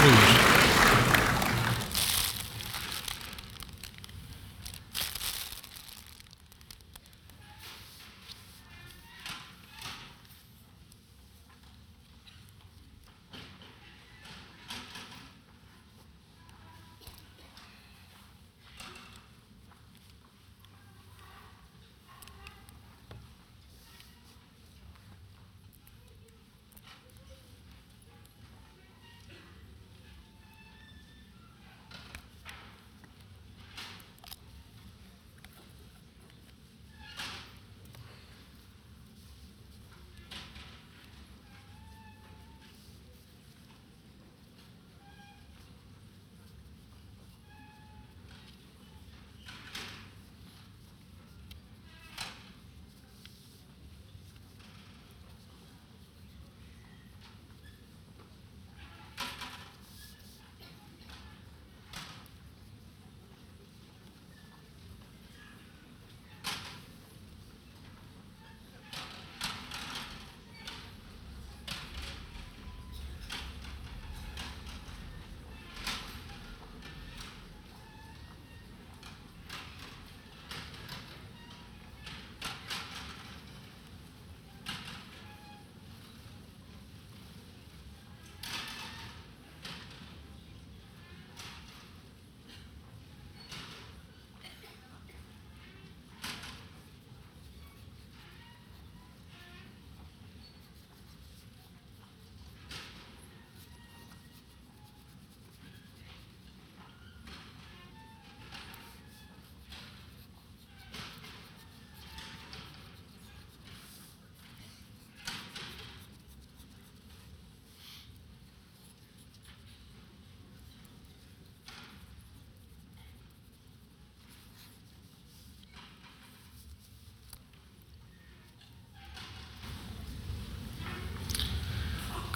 Hallelujah.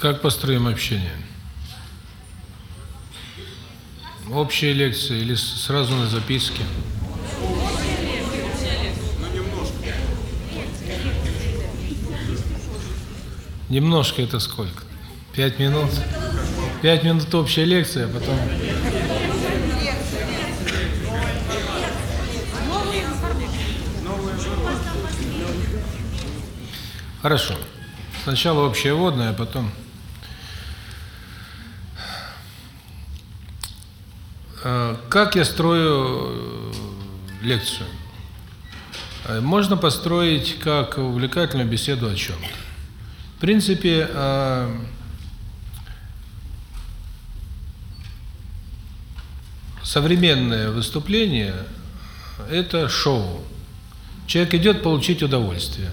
Как построим общение? Общие лекции или сразу на записке? Немножко это сколько? Пять минут? Пять минут общая лекция, а потом... Хорошо. Сначала общее водное, а потом... Как я строю лекцию? Можно построить как увлекательную беседу о чем-то. В принципе, современное выступление – это шоу. Человек идет получить удовольствие.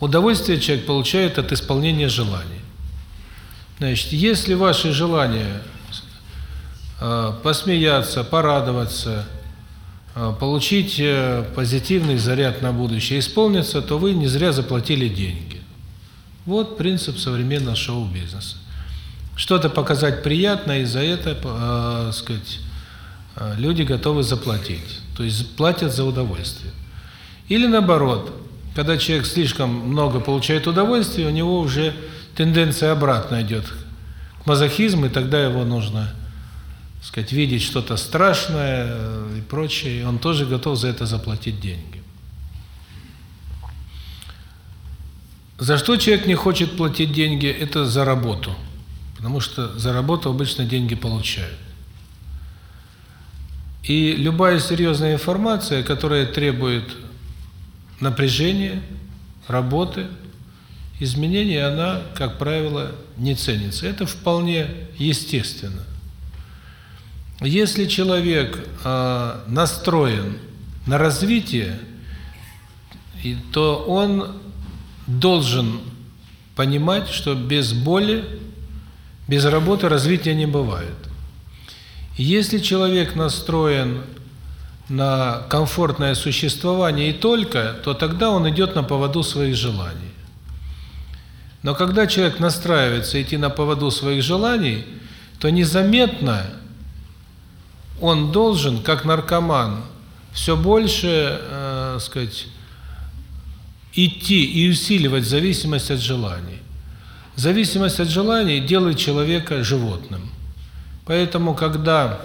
Удовольствие человек получает от исполнения желаний. Значит, если ваши желания посмеяться, порадоваться, получить позитивный заряд на будущее исполниться, то вы не зря заплатили деньги. Вот принцип современного шоу-бизнеса. Что-то показать приятно, и за это, э, сказать, люди готовы заплатить. То есть платят за удовольствие. Или наоборот, когда человек слишком много получает удовольствия, у него уже тенденция обратно идет к мазохизму, и тогда его нужно, сказать, видеть что-то страшное и прочее, он тоже готов за это заплатить деньги. За что человек не хочет платить деньги? Это за работу. Потому что за работу обычно деньги получают. И любая серьезная информация, которая требует напряжения, работы, изменения, она, как правило, не ценится. Это вполне естественно. Если человек э, настроен на развитие, то он должен понимать, что без боли, без работы развития не бывает. Если человек настроен на комфортное существование и только, то тогда он идет на поводу своих желаний. Но когда человек настраивается идти на поводу своих желаний, то незаметно он должен, как наркоман, все больше, э, сказать, идти и усиливать зависимость от желаний. Зависимость от желаний делает человека животным. Поэтому, когда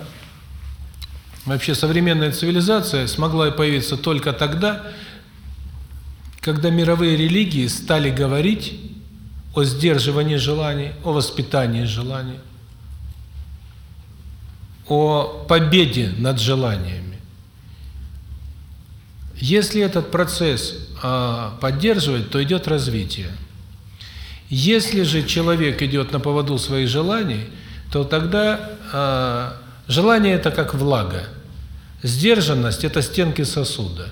вообще современная цивилизация смогла появиться только тогда, когда мировые религии стали говорить о сдерживании желаний, о воспитании желаний, о победе над желаниями. Если этот процесс э, поддерживать, то идет развитие. Если же человек идет на поводу своих желаний, то тогда э, желание это как влага. Сдержанность это стенки сосуда.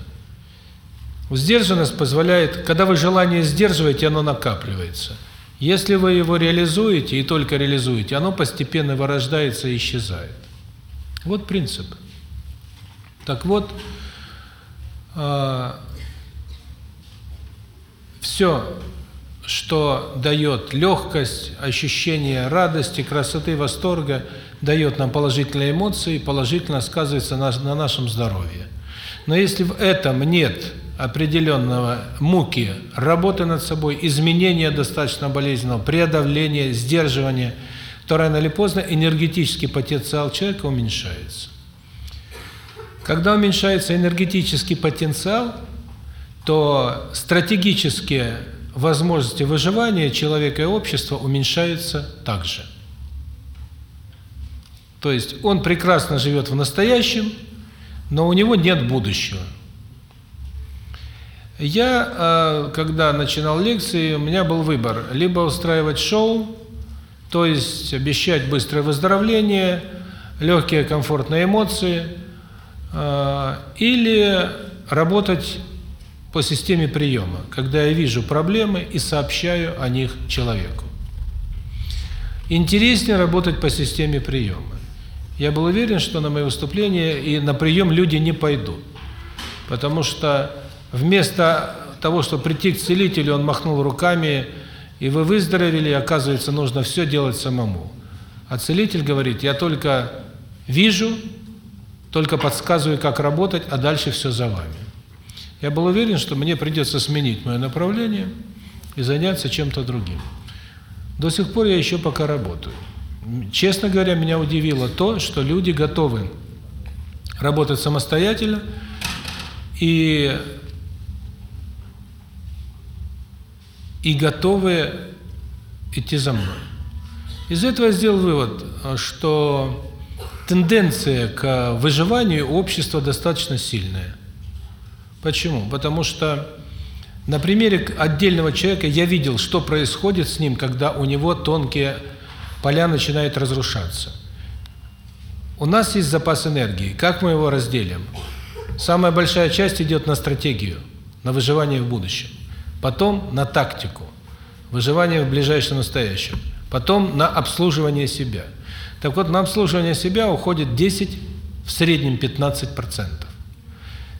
Сдержанность позволяет, когда вы желание сдерживаете, оно накапливается. Если вы его реализуете и только реализуете, оно постепенно вырождается и исчезает. Вот принцип. Так вот, э, все, что дает легкость, ощущение радости, красоты, восторга, дает нам положительные эмоции, положительно сказывается на, на нашем здоровье. Но если в этом нет определенного муки, работы над собой, изменения достаточно болезненного, преодоления, сдерживания, то рано или поздно энергетический потенциал человека уменьшается. Когда уменьшается энергетический потенциал, то стратегические возможности выживания человека и общества уменьшаются также. То есть он прекрасно живет в настоящем, но у него нет будущего. Я, э, когда начинал лекции, у меня был выбор: либо устраивать шоу, то есть обещать быстрое выздоровление, легкие комфортные эмоции, э, или работать по системе приема, когда я вижу проблемы и сообщаю о них человеку. Интереснее работать по системе приема. Я был уверен, что на мои выступления и на прием люди не пойдут. Потому что вместо того, чтобы прийти к целителю, он махнул руками, и вы выздоровели, и оказывается, нужно все делать самому. А целитель говорит, я только вижу, только подсказываю, как работать, а дальше все за вами. Я был уверен, что мне придется сменить мое направление и заняться чем-то другим. До сих пор я еще пока работаю. Честно говоря, меня удивило то, что люди готовы работать самостоятельно и и готовы идти за мной. Из этого я сделал вывод, что тенденция к выживанию общества достаточно сильная. Почему? Потому что на примере отдельного человека я видел, что происходит с ним, когда у него тонкие поля начинают разрушаться. У нас есть запас энергии. Как мы его разделим? Самая большая часть идет на стратегию, на выживание в будущем. Потом на тактику, выживание в ближайшем настоящем. Потом на обслуживание себя. Так вот, на обслуживание себя уходит 10, в среднем 15%.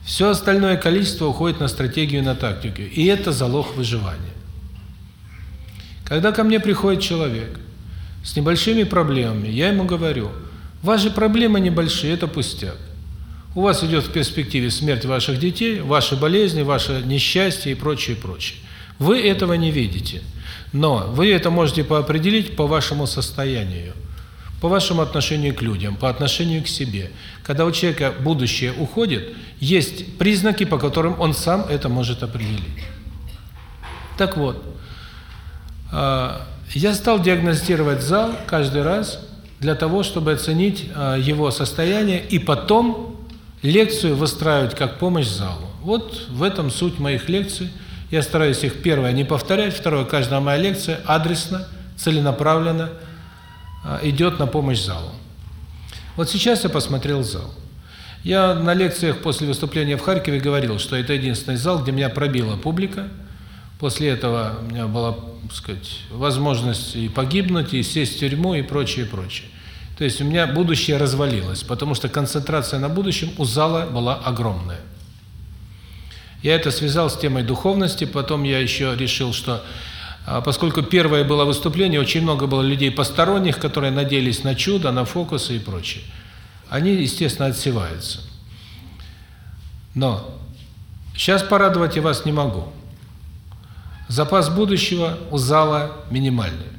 Все остальное количество уходит на стратегию, на тактику. И это залог выживания. Когда ко мне приходит человек с небольшими проблемами, я ему говорю, ваши проблемы небольшие, это пустяк. У вас идет в перспективе смерть ваших детей, ваши болезни, ваше несчастье и прочее, прочее. Вы этого не видите. Но вы это можете поопределить по вашему состоянию по вашему отношению к людям, по отношению к себе. Когда у человека будущее уходит, есть признаки, по которым он сам это может определить. Так вот, а, я стал диагностировать зал каждый раз для того, чтобы оценить а, его состояние и потом лекцию выстраивать как помощь залу. Вот в этом суть моих лекций. Я стараюсь их, первое, не повторять, второе, каждая моя лекция адресно, целенаправленно, а, идет на помощь залу. Вот сейчас я посмотрел зал. Я на лекциях после выступления в Харькове говорил, что это единственный зал, где меня пробила публика. После этого у меня была, так сказать, возможность и погибнуть, и сесть в тюрьму, и прочее, прочее. То есть у меня будущее развалилось, потому что концентрация на будущем у зала была огромная. Я это связал с темой духовности, потом я еще решил, что а поскольку первое было выступление, очень много было людей посторонних, которые надеялись на чудо, на фокусы и прочее. Они, естественно, отсеваются. Но сейчас порадовать я вас не могу. Запас будущего у зала минимальный.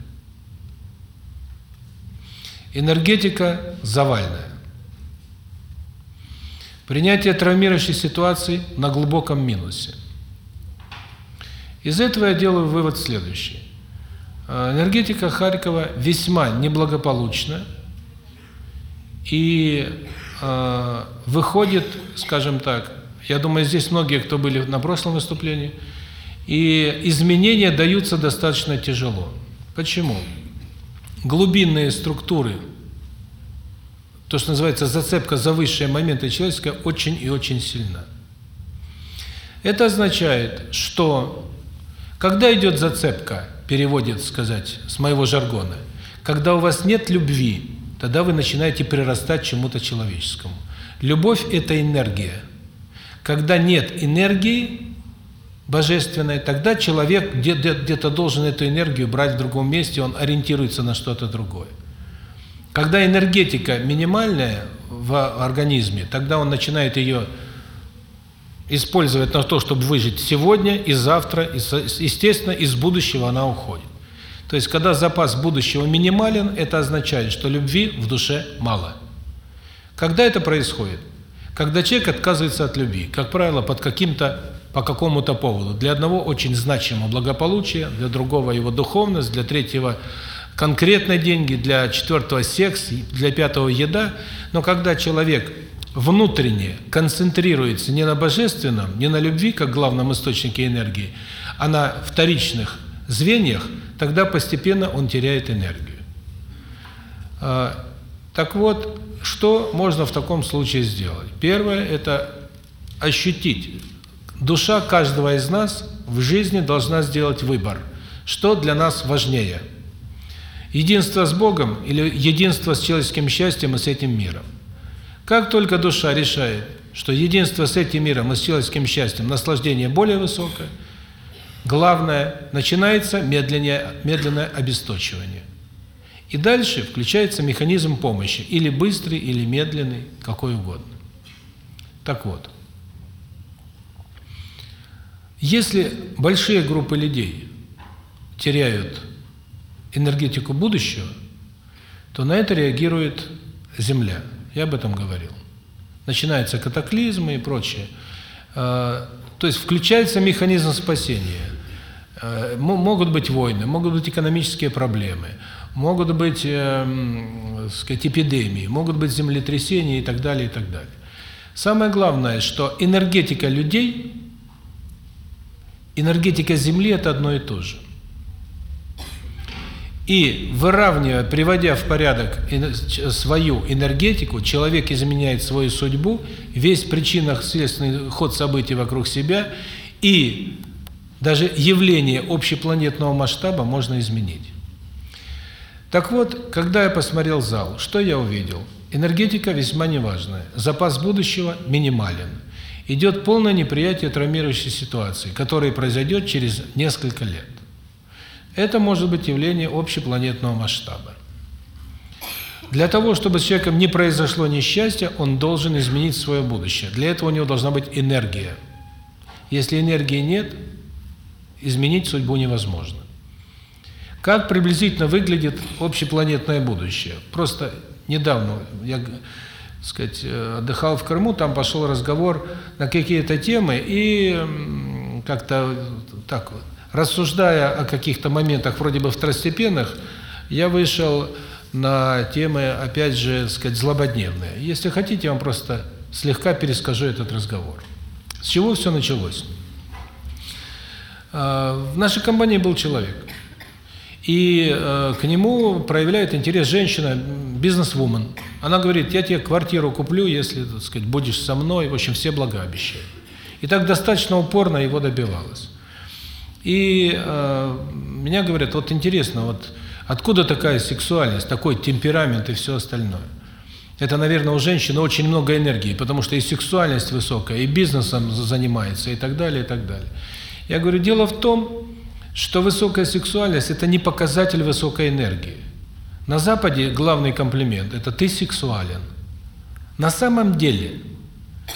Энергетика завальная. Принятие травмирующей ситуации на глубоком минусе. Из этого я делаю вывод следующий. Э, энергетика Харькова весьма неблагополучна и э, выходит, скажем так, я думаю, здесь многие, кто были на прошлом выступлении, и изменения даются достаточно тяжело. Почему? Глубинные структуры, то, что называется зацепка за высшие моменты человеческого, очень и очень сильна. Это означает, что когда идет зацепка, переводит, сказать, с моего жаргона, когда у вас нет любви, тогда вы начинаете прирастать чему-то человеческому. Любовь – это энергия. Когда нет энергии божественной, тогда человек где-то должен эту энергию брать в другом месте, он ориентируется на что-то другое. Когда энергетика минимальная в организме, тогда он начинает ее использовать на то, чтобы выжить сегодня и завтра, и, естественно, из будущего она уходит. То есть, когда запас будущего минимален, это означает, что любви в душе мало. Когда это происходит? Когда человек отказывается от любви, как правило, под каким-то, по какому-то поводу. Для одного очень значимого благополучие, для другого его духовность, для третьего конкретные деньги, для четвертого секс, для пятого еда. Но когда человек внутренне концентрируется не на божественном, не на любви, как главном источнике энергии, а на вторичных звеньях, тогда постепенно он теряет энергию. А, так вот, что можно в таком случае сделать? Первое – это ощутить. Душа каждого из нас в жизни должна сделать выбор. Что для нас важнее? Единство с Богом или единство с человеческим счастьем и с этим миром? Как только душа решает, что единство с этим миром и с человеческим счастьем, наслаждение более высокое, главное, начинается медленное, медленное обесточивание. И дальше включается механизм помощи, или быстрый, или медленный, какой угодно. Так вот, если большие группы людей теряют энергетику будущего, то на это реагирует Земля – я об этом говорил. Начинаются катаклизмы и прочее. А, то есть включается механизм спасения. А, могут быть войны, могут быть экономические проблемы, могут быть, э, сказать, эпидемии, могут быть землетрясения и так далее, и так далее. Самое главное, что энергетика людей, энергетика Земли – это одно и то же. И выравнивая, приводя в порядок свою энергетику, человек изменяет свою судьбу, весь причинно-следственный ход событий вокруг себя, и даже явление общепланетного масштаба можно изменить. Так вот, когда я посмотрел зал, что я увидел? Энергетика весьма неважная, запас будущего минимален. Идет полное неприятие травмирующей ситуации, которая произойдет через несколько лет. Это может быть явление общепланетного масштаба. Для того, чтобы с человеком не произошло несчастье, он должен изменить свое будущее. Для этого у него должна быть энергия. Если энергии нет, изменить судьбу невозможно. Как приблизительно выглядит общепланетное будущее? Просто недавно я, сказать, отдыхал в Крыму, там пошел разговор на какие-то темы, и как-то так вот рассуждая о каких-то моментах вроде бы второстепенных, я вышел на темы, опять же, сказать, злободневные. Если хотите, я вам просто слегка перескажу этот разговор. С чего все началось? А, в нашей компании был человек. И э, к нему проявляет интерес женщина, бизнес-вумен. Она говорит, я тебе квартиру куплю, если, так сказать, будешь со мной. В общем, все блага обещаю. И так достаточно упорно его добивалась. И э, меня говорят, вот интересно, вот откуда такая сексуальность, такой темперамент и все остальное. Это, наверное, у женщины очень много энергии, потому что и сексуальность высокая, и бизнесом занимается, и так далее, и так далее. Я говорю, дело в том, что высокая сексуальность – это не показатель высокой энергии. На Западе главный комплимент – это «ты сексуален». На самом деле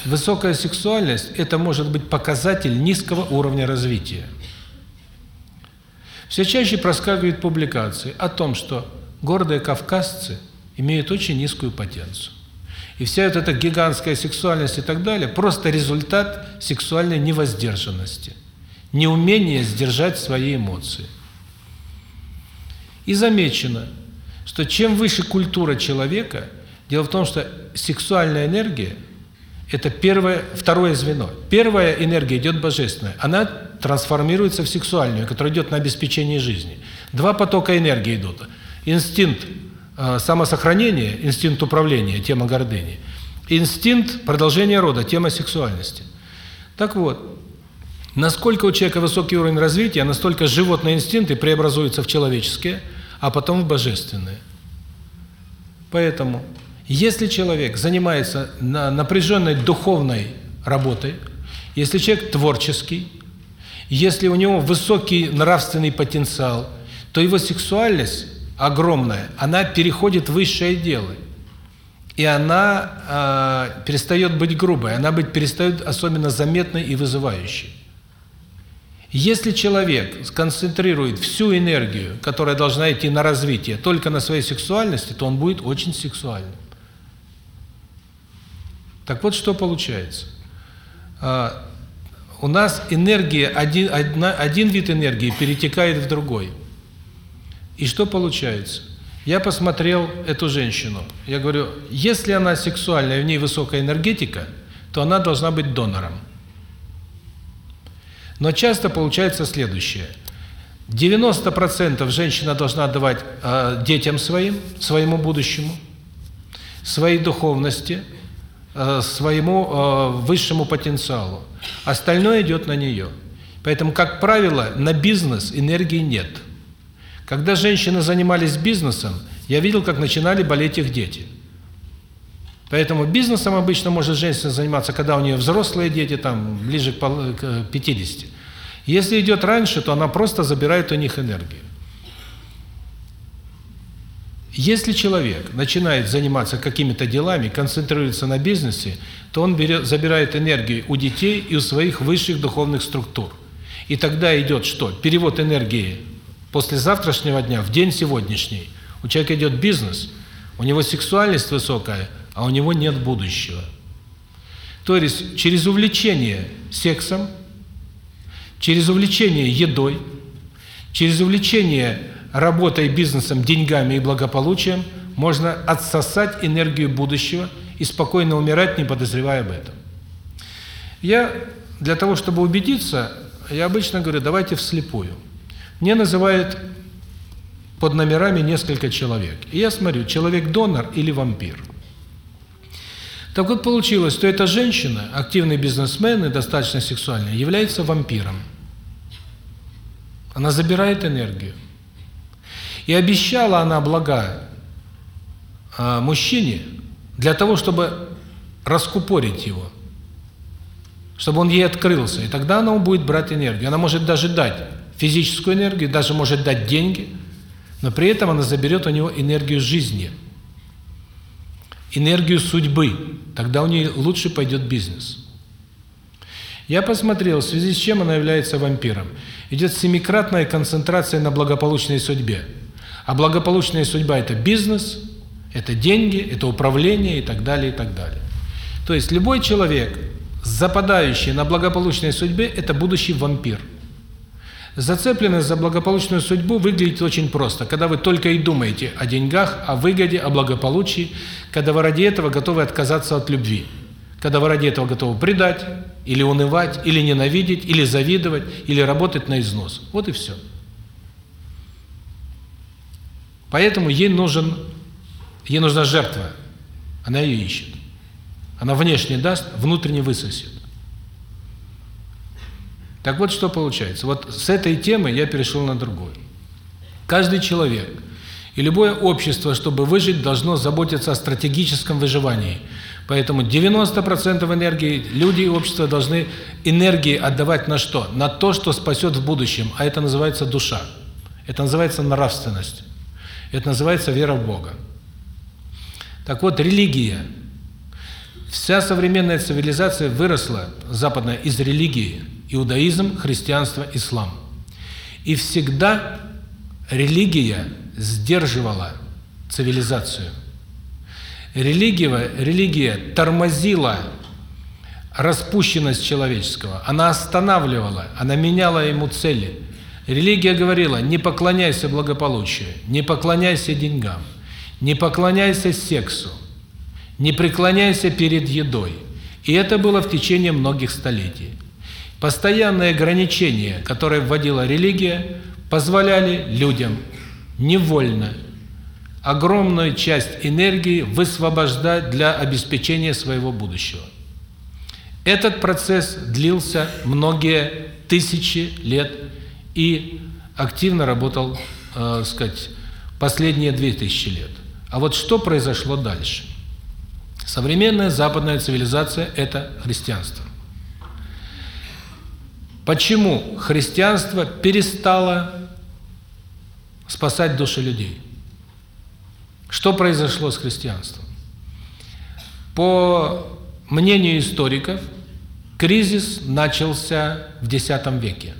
высокая сексуальность – это может быть показатель низкого уровня развития. Все чаще проскакивают публикации о том, что гордые кавказцы имеют очень низкую потенцию. И вся вот эта гигантская сексуальность и так далее – просто результат сексуальной невоздержанности, неумения сдержать свои эмоции. И замечено, что чем выше культура человека, дело в том, что сексуальная энергия – это первое, второе звено. Первая энергия идет божественная, она трансформируется в сексуальную, которая идет на обеспечение жизни. Два потока энергии идут. Инстинкт э, самосохранения, инстинкт управления, тема гордыни. Инстинкт продолжения рода, тема сексуальности. Так вот, насколько у человека высокий уровень развития, настолько животные инстинкты преобразуются в человеческие, а потом в божественные. Поэтому, если человек занимается напряженной духовной работой, если человек творческий, если у него высокий нравственный потенциал, то его сексуальность огромная, она переходит в высшее дело. И она э, перестает быть грубой, она быть перестает особенно заметной и вызывающей. Если человек сконцентрирует всю энергию, которая должна идти на развитие, только на своей сексуальности, то он будет очень сексуальным. Так вот, что получается. А, у нас энергия, один, одна, один вид энергии перетекает в другой. И что получается? Я посмотрел эту женщину. Я говорю, если она сексуальная, в ней высокая энергетика, то она должна быть донором. Но часто получается следующее. 90% женщина должна отдавать э, детям своим, своему будущему, своей духовности, э, своему э, высшему потенциалу. Остальное идет на нее. Поэтому, как правило, на бизнес энергии нет. Когда женщины занимались бизнесом, я видел, как начинали болеть их дети. Поэтому бизнесом обычно может женщина заниматься, когда у нее взрослые дети, там, ближе к 50. Если идет раньше, то она просто забирает у них энергию. Если человек начинает заниматься какими-то делами, концентрируется на бизнесе, то он берет, забирает энергию у детей и у своих высших духовных структур. И тогда идет что? Перевод энергии после завтрашнего дня в день сегодняшний. У человека идет бизнес, у него сексуальность высокая – а у него нет будущего. То есть через увлечение сексом, через увлечение едой, через увлечение работой, бизнесом, деньгами и благополучием можно отсосать энергию будущего и спокойно умирать, не подозревая об этом. Я для того, чтобы убедиться, я обычно говорю, давайте вслепую. Мне называют под номерами несколько человек. И я смотрю, человек-донор или вампир – так вот получилось, что эта женщина, активный бизнесмен и достаточно сексуальная, является вампиром. Она забирает энергию. И обещала она блага а, мужчине для того, чтобы раскупорить его, чтобы он ей открылся. И тогда она будет брать энергию. Она может даже дать физическую энергию, даже может дать деньги, но при этом она заберет у него энергию жизни – энергию судьбы, тогда у нее лучше пойдет бизнес. Я посмотрел, в связи с чем она является вампиром. Идет семикратная концентрация на благополучной судьбе. А благополучная судьба – это бизнес, это деньги, это управление и так далее, и так далее. То есть любой человек, западающий на благополучной судьбе, это будущий вампир – Зацепленность за благополучную судьбу выглядит очень просто. Когда вы только и думаете о деньгах, о выгоде, о благополучии, когда вы ради этого готовы отказаться от любви. Когда вы ради этого готовы предать, или унывать, или ненавидеть, или завидовать, или работать на износ. Вот и все. Поэтому ей нужен, ей нужна жертва. Она ее ищет. Она внешне даст, внутренне высосет. Так вот, что получается. Вот с этой темы я перешел на другую. Каждый человек и любое общество, чтобы выжить, должно заботиться о стратегическом выживании. Поэтому 90% энергии люди и общество должны энергии отдавать на что? На то, что спасет в будущем. А это называется душа. Это называется нравственность. Это называется вера в Бога. Так вот, религия. Вся современная цивилизация выросла, западная, из религии иудаизм, христианство, ислам. И всегда религия сдерживала цивилизацию. Религия, религия тормозила распущенность человеческого, она останавливала, она меняла ему цели. Религия говорила, не поклоняйся благополучию, не поклоняйся деньгам, не поклоняйся сексу, не преклоняйся перед едой. И это было в течение многих столетий. Постоянные ограничения, которые вводила религия, позволяли людям невольно огромную часть энергии высвобождать для обеспечения своего будущего. Этот процесс длился многие тысячи лет и активно работал, э, сказать, последние две тысячи лет. А вот что произошло дальше? Современная западная цивилизация – это христианство. Почему христианство перестало спасать души людей? Что произошло с христианством? По мнению историков, кризис начался в X веке.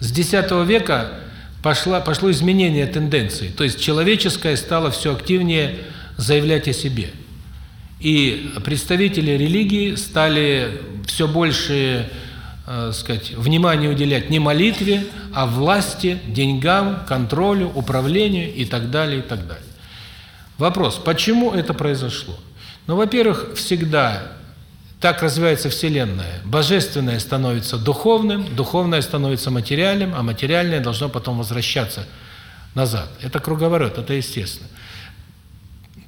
С X века пошло, пошло изменение тенденции, то есть человеческое стало все активнее заявлять о себе. И представители религии стали все больше, э, сказать, внимания уделять не молитве, а власти, деньгам, контролю, управлению и так далее, и так далее. Вопрос, почему это произошло? Ну, во-первых, всегда так развивается Вселенная. Божественное становится духовным, духовное становится материальным, а материальное должно потом возвращаться назад. Это круговорот, это естественно.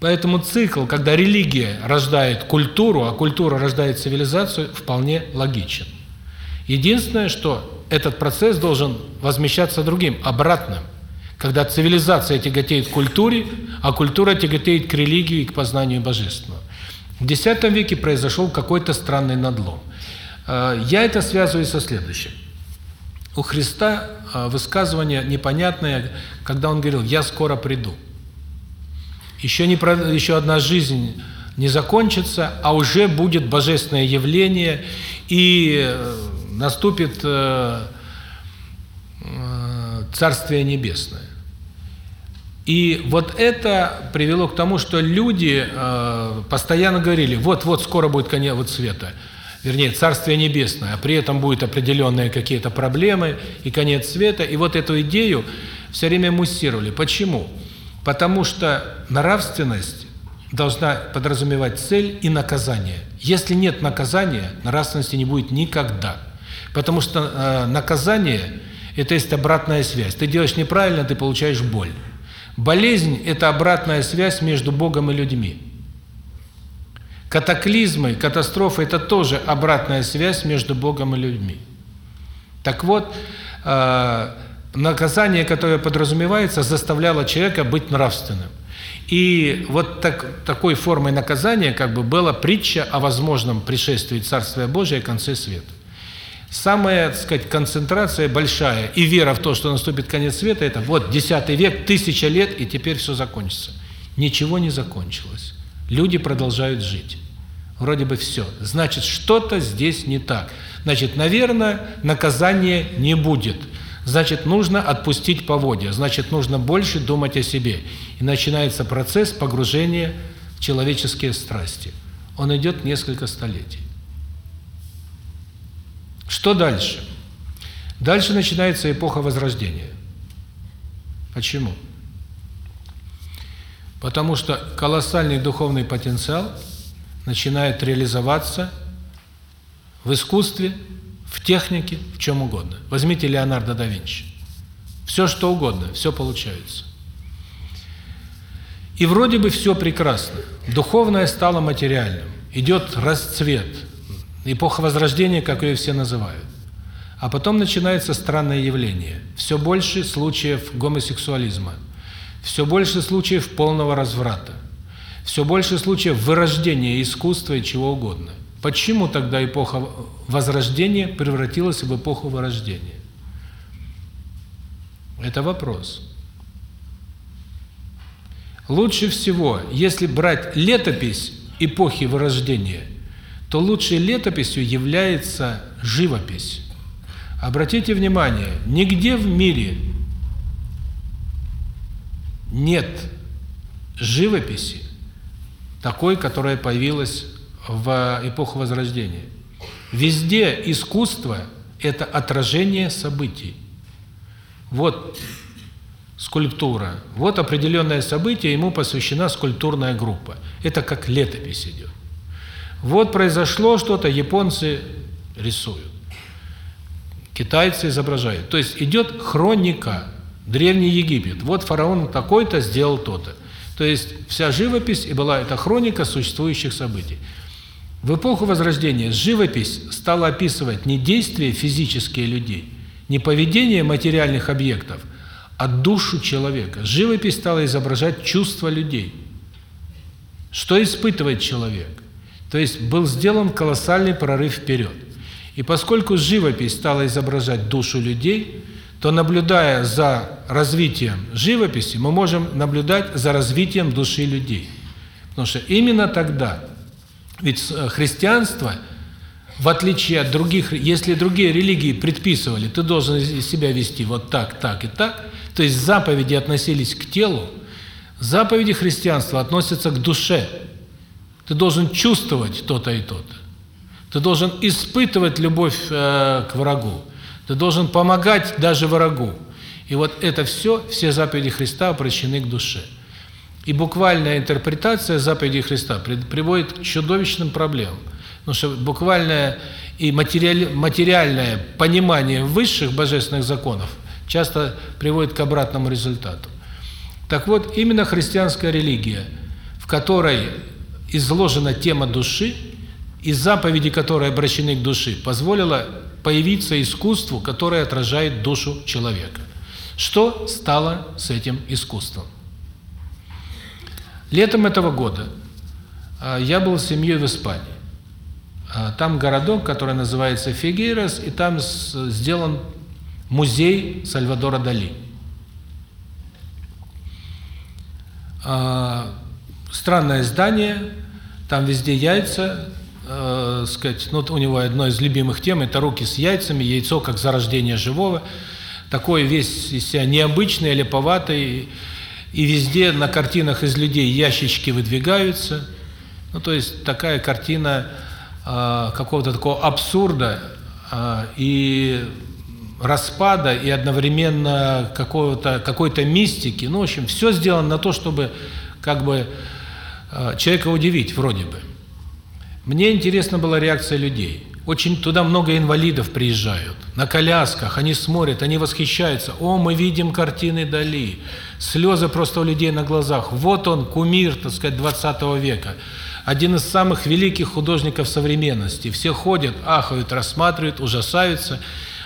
Поэтому цикл, когда религия рождает культуру, а культура рождает цивилизацию, вполне логичен. Единственное, что этот процесс должен возмещаться другим, обратным. Когда цивилизация тяготеет к культуре, а культура тяготеет к религии и к познанию божественного. В X веке произошел какой-то странный надлом. Э, я это связываю со следующим. У Христа э, высказывание непонятное, когда Он говорил «Я скоро приду». Еще, не, еще одна жизнь не закончится, а уже будет божественное явление, и э, наступит Царствие Небесное. И вот это привело к тому, что люди э, постоянно говорили, вот-вот скоро будет конец вот света, вернее, Царствие Небесное, а при этом будут определенные какие-то проблемы и конец света. И вот эту идею все время муссировали. Почему? Потому что нравственность должна подразумевать цель и наказание. Если нет наказания, нравственности не будет никогда. Потому что э, наказание – это есть обратная связь. Ты делаешь неправильно, ты получаешь боль. Болезнь – это обратная связь между Богом и людьми. Катаклизмы, катастрофы – это тоже обратная связь между Богом и людьми. Так вот, э, наказание, которое подразумевается, заставляло человека быть нравственным. И вот так, такой формой наказания как бы была притча о возможном пришествии Царствия Божия конце света. Самая, так сказать, концентрация большая и вера в то, что наступит конец света, это вот 10 век, тысяча лет, и теперь все закончится. Ничего не закончилось. Люди продолжают жить. Вроде бы все. Значит, что-то здесь не так. Значит, наверное, наказания не будет. Значит, нужно отпустить поводья. Значит, нужно больше думать о себе. И начинается процесс погружения в человеческие страсти. Он идет несколько столетий. Что дальше? Дальше начинается эпоха Возрождения. Почему? Потому что колоссальный духовный потенциал начинает реализоваться в искусстве, в технике, в чем угодно. Возьмите Леонардо да Винчи. Все что угодно, все получается. И вроде бы все прекрасно. Духовное стало материальным. Идет расцвет, эпоха Возрождения, как ее все называют. А потом начинается странное явление. Все больше случаев гомосексуализма, все больше случаев полного разврата, все больше случаев вырождения искусства и чего угодно. Почему тогда эпоха Возрождения превратилась в эпоху вырождения? Это вопрос. Лучше всего, если брать летопись эпохи Вырождения – то лучшей летописью является живопись. Обратите внимание, нигде в мире нет живописи, такой, которая появилась в эпоху Возрождения. Везде искусство – это отражение событий. Вот скульптура, вот определенное событие, ему посвящена скульптурная группа. Это как летопись идет. Вот произошло что-то, японцы рисуют, китайцы изображают. То есть идет хроника, Древний Египет. Вот фараон такой-то сделал то-то. То есть вся живопись и была эта хроника существующих событий. В эпоху Возрождения живопись стала описывать не действия физические людей, не поведение материальных объектов, а душу человека. Живопись стала изображать чувства людей. Что испытывает человек? То есть был сделан колоссальный прорыв вперед. И поскольку живопись стала изображать душу людей, то наблюдая за развитием живописи, мы можем наблюдать за развитием души людей. Потому что именно тогда, ведь э, христианство, в отличие от других, если другие религии предписывали, ты должен себя вести вот так, так и так, то есть заповеди относились к телу, заповеди христианства относятся к душе. Ты должен чувствовать то-то и то-то. Ты должен испытывать любовь э, к врагу. Ты должен помогать даже врагу. И вот это все, все заповеди Христа обращены к душе. И буквальная интерпретация заповедей Христа приводит к чудовищным проблемам. Потому что буквальное и материаль, материальное понимание высших божественных законов часто приводит к обратному результату. Так вот, именно христианская религия, в которой изложена тема души, и заповеди, которые обращены к душе, позволила появиться искусству, которое отражает душу человека. Что стало с этим искусством? Летом этого года а, я был с семьей в Испании. А, там городок, который называется Фигейрос, и там сделан музей Сальвадора Дали. А, странное здание, там везде яйца, э, сказать, ну, у него одно из любимых тем – это руки с яйцами, яйцо как зарождение живого. Такой весь из себя необычный, леповатый, и везде на картинах из людей ящички выдвигаются. Ну, то есть такая картина э, какого-то такого абсурда э, и распада, и одновременно какого-то какой-то мистики. Ну, в общем, все сделано на то, чтобы как бы э, человека удивить, вроде бы. Мне интересна была реакция людей. Очень туда много инвалидов приезжают, на колясках, они смотрят, они восхищаются. О, мы видим картины Дали. Слезы просто у людей на глазах. Вот он, кумир, так сказать, 20 века. Один из самых великих художников современности. Все ходят, ахают, рассматривают, ужасаются.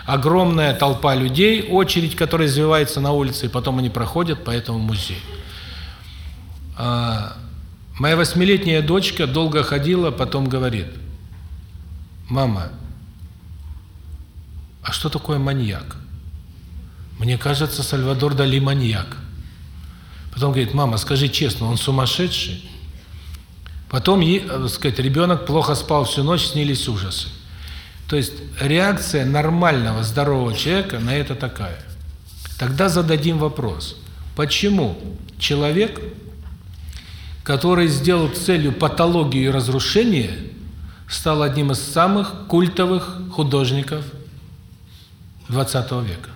Огромная толпа людей, очередь, которая извивается на улице, и потом они проходят по этому музею. А, Моя восьмилетняя дочка долго ходила, потом говорит, «Мама, а что такое маньяк?» Мне кажется, Сальвадор Дали маньяк. Потом говорит, мама, скажи честно, он сумасшедший? Потом, так сказать, ребенок плохо спал всю ночь, снились ужасы. То есть реакция нормального, здорового человека на это такая. Тогда зададим вопрос, почему человек который сделал целью патологию и разрушение, стал одним из самых культовых художников XX века.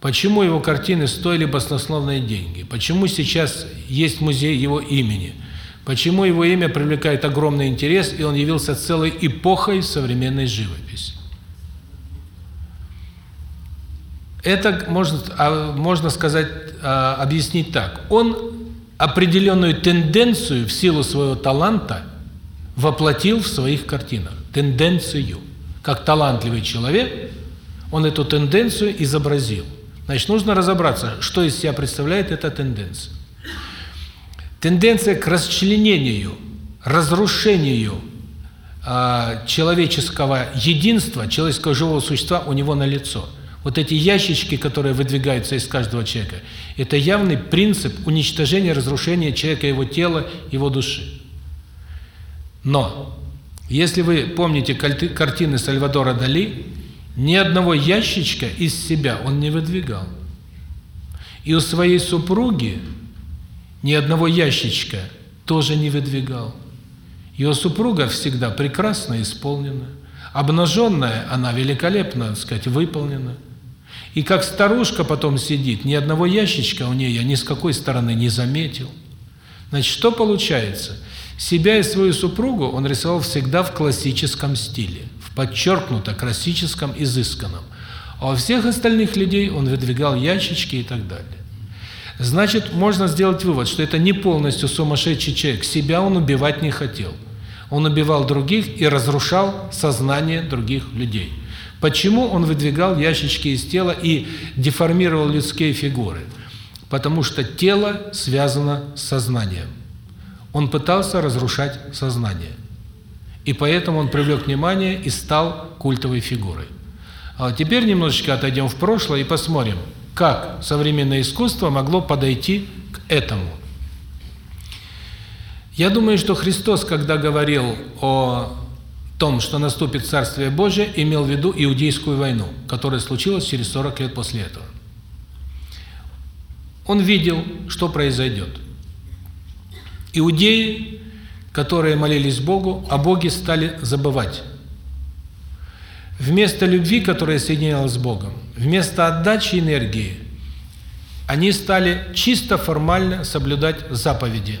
Почему его картины стоили баснословные деньги? Почему сейчас есть музей его имени? Почему его имя привлекает огромный интерес, и он явился целой эпохой современной живописи? Это можно, а, можно сказать, а, объяснить так. Он определенную тенденцию в силу своего таланта воплотил в своих картинах. Тенденцию. Как талантливый человек, он эту тенденцию изобразил. Значит, нужно разобраться, что из себя представляет эта тенденция. Тенденция к расчленению, разрушению э, человеческого единства, человеческого живого существа у него на лицо. Вот эти ящички, которые выдвигаются из каждого человека, это явный принцип уничтожения, разрушения человека, его тела, его души. Но, если вы помните картины Сальвадора Дали, ни одного ящичка из себя он не выдвигал. И у своей супруги ни одного ящичка тоже не выдвигал. Его супруга всегда прекрасно исполнена. Обнаженная она великолепно, так сказать, выполнена. И как старушка потом сидит, ни одного ящичка у нее я ни с какой стороны не заметил. Значит, что получается? Себя и свою супругу он рисовал всегда в классическом стиле, в подчеркнуто классическом, изысканном. А у всех остальных людей он выдвигал ящички и так далее. Значит, можно сделать вывод, что это не полностью сумасшедший человек. Себя он убивать не хотел. Он убивал других и разрушал сознание других людей. Почему он выдвигал ящички из тела и деформировал людские фигуры? Потому что тело связано с сознанием. Он пытался разрушать сознание. И поэтому он привлек внимание и стал культовой фигурой. А теперь немножечко отойдем в прошлое и посмотрим, как современное искусство могло подойти к этому. Я думаю, что Христос, когда говорил о том, что наступит Царствие Божие, имел в виду Иудейскую войну, которая случилась через 40 лет после этого. Он видел, что произойдет. Иудеи, которые молились Богу, о Боге стали забывать. Вместо любви, которая соединялась с Богом, вместо отдачи энергии, они стали чисто формально соблюдать заповеди.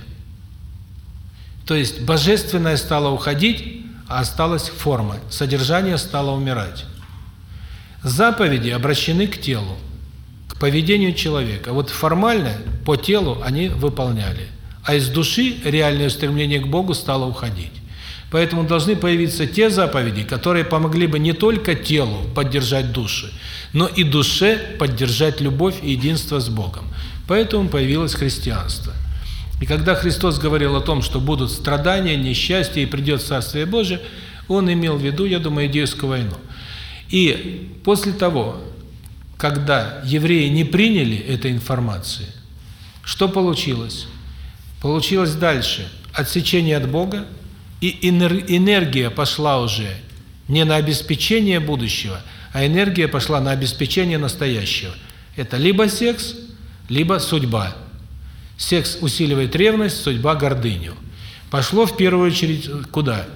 То есть божественное стало уходить, а осталась форма, содержание стало умирать. Заповеди обращены к телу, к поведению человека. Вот формально, по телу они выполняли. А из души реальное стремление к Богу стало уходить. Поэтому должны появиться те заповеди, которые помогли бы не только телу поддержать души, но и душе поддержать любовь и единство с Богом. Поэтому появилось христианство. И когда Христос говорил о том, что будут страдания, несчастья и придет Царствие Божие, Он имел в виду, я думаю, Идейскую войну. И после того, когда евреи не приняли этой информации, что получилось? Получилось дальше отсечение от Бога, и энергия пошла уже не на обеспечение будущего, а энергия пошла на обеспечение настоящего. Это либо секс, либо судьба. Секс усиливает ревность, судьба – гордыню. Пошло в первую очередь куда?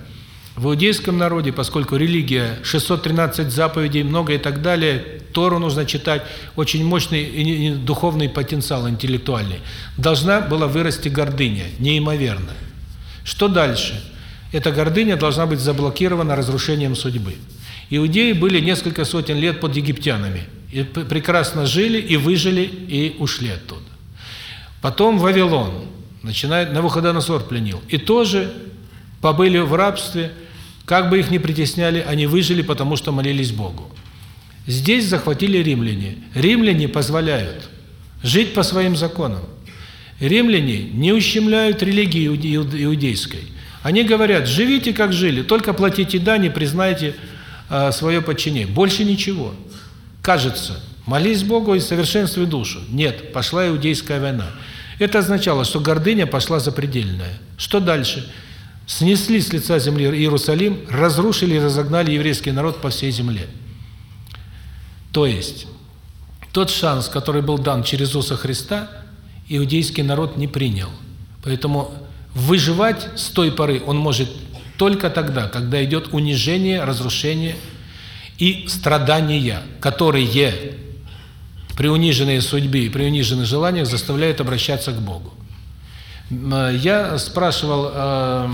В иудейском народе, поскольку религия, 613 заповедей, много и так далее, Тору нужно читать, очень мощный духовный потенциал интеллектуальный, должна была вырасти гордыня, неимоверно. Что дальше? Эта гордыня должна быть заблокирована разрушением судьбы. Иудеи были несколько сотен лет под египтянами, и прекрасно жили, и выжили, и ушли оттуда. Потом Вавилон, начинает Навуходоносор пленил, и тоже побыли в рабстве, как бы их ни притесняли, они выжили, потому что молились Богу. Здесь захватили римляне. Римляне позволяют жить по своим законам. Римляне не ущемляют религии иудейской. Они говорят, живите как жили, только платите дань и признайте э, свое подчинение. Больше ничего. Кажется, молись Богу и совершенствуй душу. Нет, пошла иудейская война. Это означало, что гордыня пошла запредельная. Что дальше? Снесли с лица земли Иерусалим, разрушили и разогнали еврейский народ по всей земле. То есть, тот шанс, который был дан через Иисуса Христа, иудейский народ не принял. Поэтому выживать с той поры он может только тогда, когда идет унижение, разрушение и страдания, которые при униженной судьбе и при униженных желаниях заставляют обращаться к Богу. Я спрашивал э,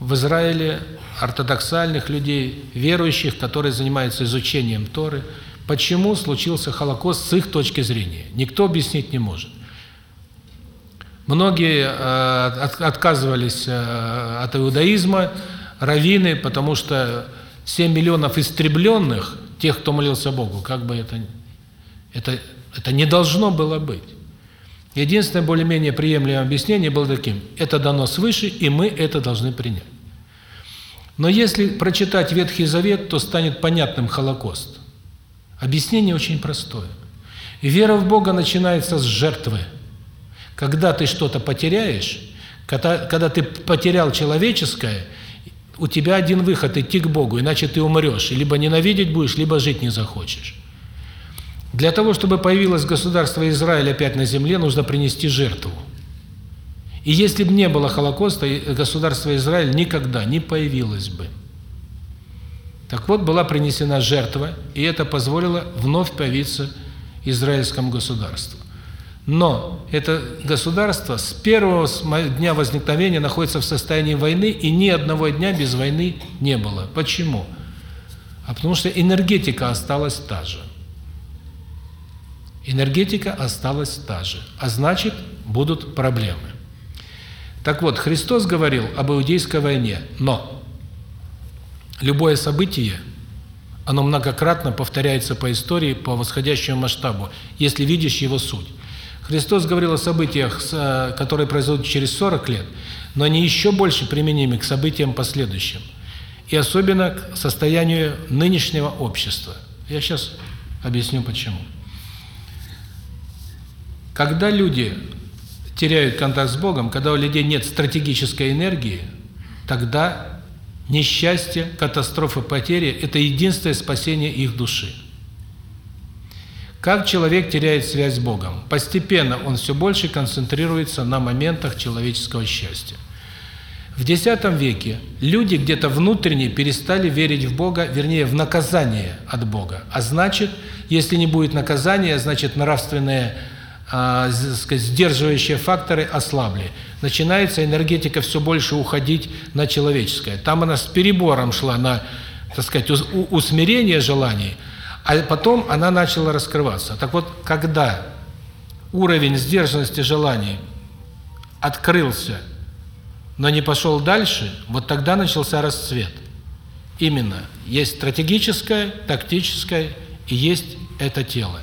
в Израиле ортодоксальных людей, верующих, которые занимаются изучением Торы, почему случился Холокост с их точки зрения. Никто объяснить не может. Многие э, отказывались э, от иудаизма, раввины, потому что 7 миллионов истребленных, тех, кто молился Богу, как бы это, это, это не должно было быть. Единственное более-менее приемлемое объяснение было таким, это дано свыше, и мы это должны принять. Но если прочитать Ветхий Завет, то станет понятным Холокост. Объяснение очень простое. Вера в Бога начинается с жертвы. Когда ты что-то потеряешь, когда, когда ты потерял человеческое, у тебя один выход – идти к Богу, иначе ты умрешь. Либо ненавидеть будешь, либо жить не захочешь. Для того, чтобы появилось государство Израиль опять на земле, нужно принести жертву. И если бы не было Холокоста, государство Израиль никогда не появилось бы. Так вот, была принесена жертва, и это позволило вновь появиться израильскому государству. Но это государство с первого дня возникновения находится в состоянии войны, и ни одного дня без войны не было. Почему? А потому что энергетика осталась та же. Энергетика осталась та же, а значит, будут проблемы. Так вот, Христос говорил об иудейской войне, но любое событие, оно многократно повторяется по истории, по восходящему масштабу, если видишь его суть. Христос говорил о событиях, э, которые произойдут через 40 лет, но они еще больше применимы к событиям последующим. И особенно к состоянию нынешнего общества. Я сейчас объясню почему. Когда люди теряют контакт с Богом, когда у людей нет стратегической энергии, тогда несчастье, катастрофы, потери – это единственное спасение их души. Как человек теряет связь с Богом? Постепенно он все больше концентрируется на моментах человеческого счастья. В X веке люди где-то внутренне перестали верить в Бога, вернее, в наказание от Бога. А значит, если не будет наказания, значит, нравственные сказать, сдерживающие факторы ослабли. Начинается энергетика все больше уходить на человеческое. Там она с перебором шла на, так сказать, усмирение желаний, а потом она начала раскрываться. Так вот, когда уровень сдержанности желаний открылся, но не пошел дальше, вот тогда начался расцвет. Именно есть стратегическое, тактическое и есть это тело.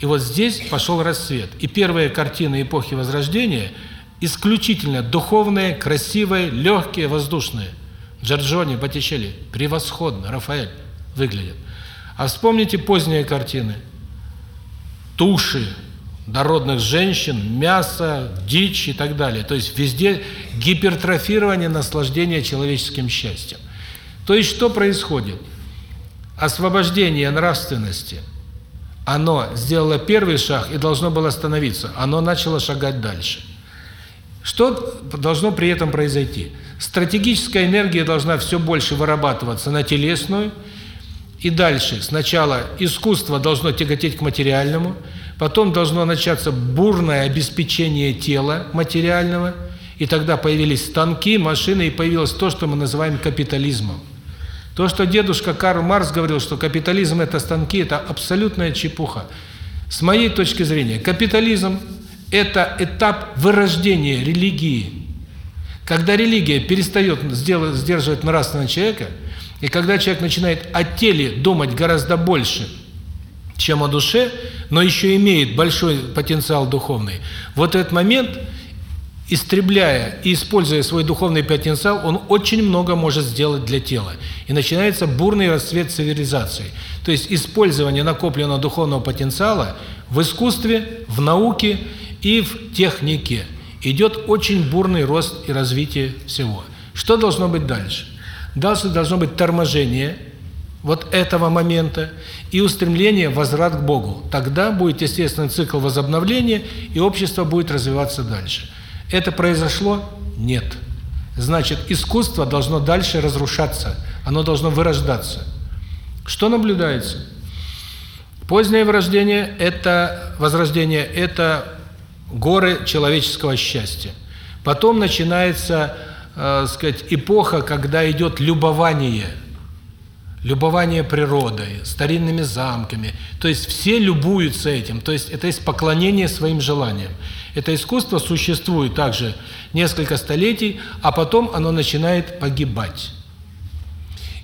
И вот здесь пошел рассвет. И первые картины эпохи Возрождения исключительно духовные, красивые, легкие, воздушные. Джорджони, Боттичелли, превосходно, Рафаэль выглядят. А вспомните поздние картины. Туши дородных женщин, мясо, дичь и так далее. То есть везде гипертрофирование наслаждения человеческим счастьем. То есть что происходит? Освобождение нравственности – оно сделало первый шаг и должно было остановиться. Оно начало шагать дальше. Что должно при этом произойти? Стратегическая энергия должна все больше вырабатываться на телесную, и дальше сначала искусство должно тяготеть к материальному, потом должно начаться бурное обеспечение тела материального, и тогда появились станки, машины, и появилось то, что мы называем капитализмом. То, что дедушка Карл Маркс говорил, что капитализм – это станки, это абсолютная чепуха. С моей точки зрения, капитализм – это этап вырождения религии. Когда религия перестает сдерживать нравственного человека, и когда человек начинает о теле думать гораздо больше, чем о душе, но еще имеет большой потенциал духовный, вот этот момент – истребляя и используя свой духовный потенциал, он очень много может сделать для тела. И начинается бурный расцвет цивилизации. То есть использование накопленного духовного потенциала в искусстве, в науке и в технике. Идет очень бурный рост и развитие всего. Что должно быть дальше? Дальше должно быть торможение вот этого момента и устремление возврат к Богу. Тогда будет естественный цикл возобновления, и общество будет развиваться дальше. Это произошло? Нет. Значит, искусство должно дальше разрушаться, оно должно вырождаться. Что наблюдается? Позднее вырождение – это возрождение, это горы человеческого счастья. Потом начинается, э, сказать, эпоха, когда идет любование – любование природой, старинными замками. То есть все любуются этим. То есть это есть поклонение своим желаниям. Это искусство существует также несколько столетий, а потом оно начинает погибать.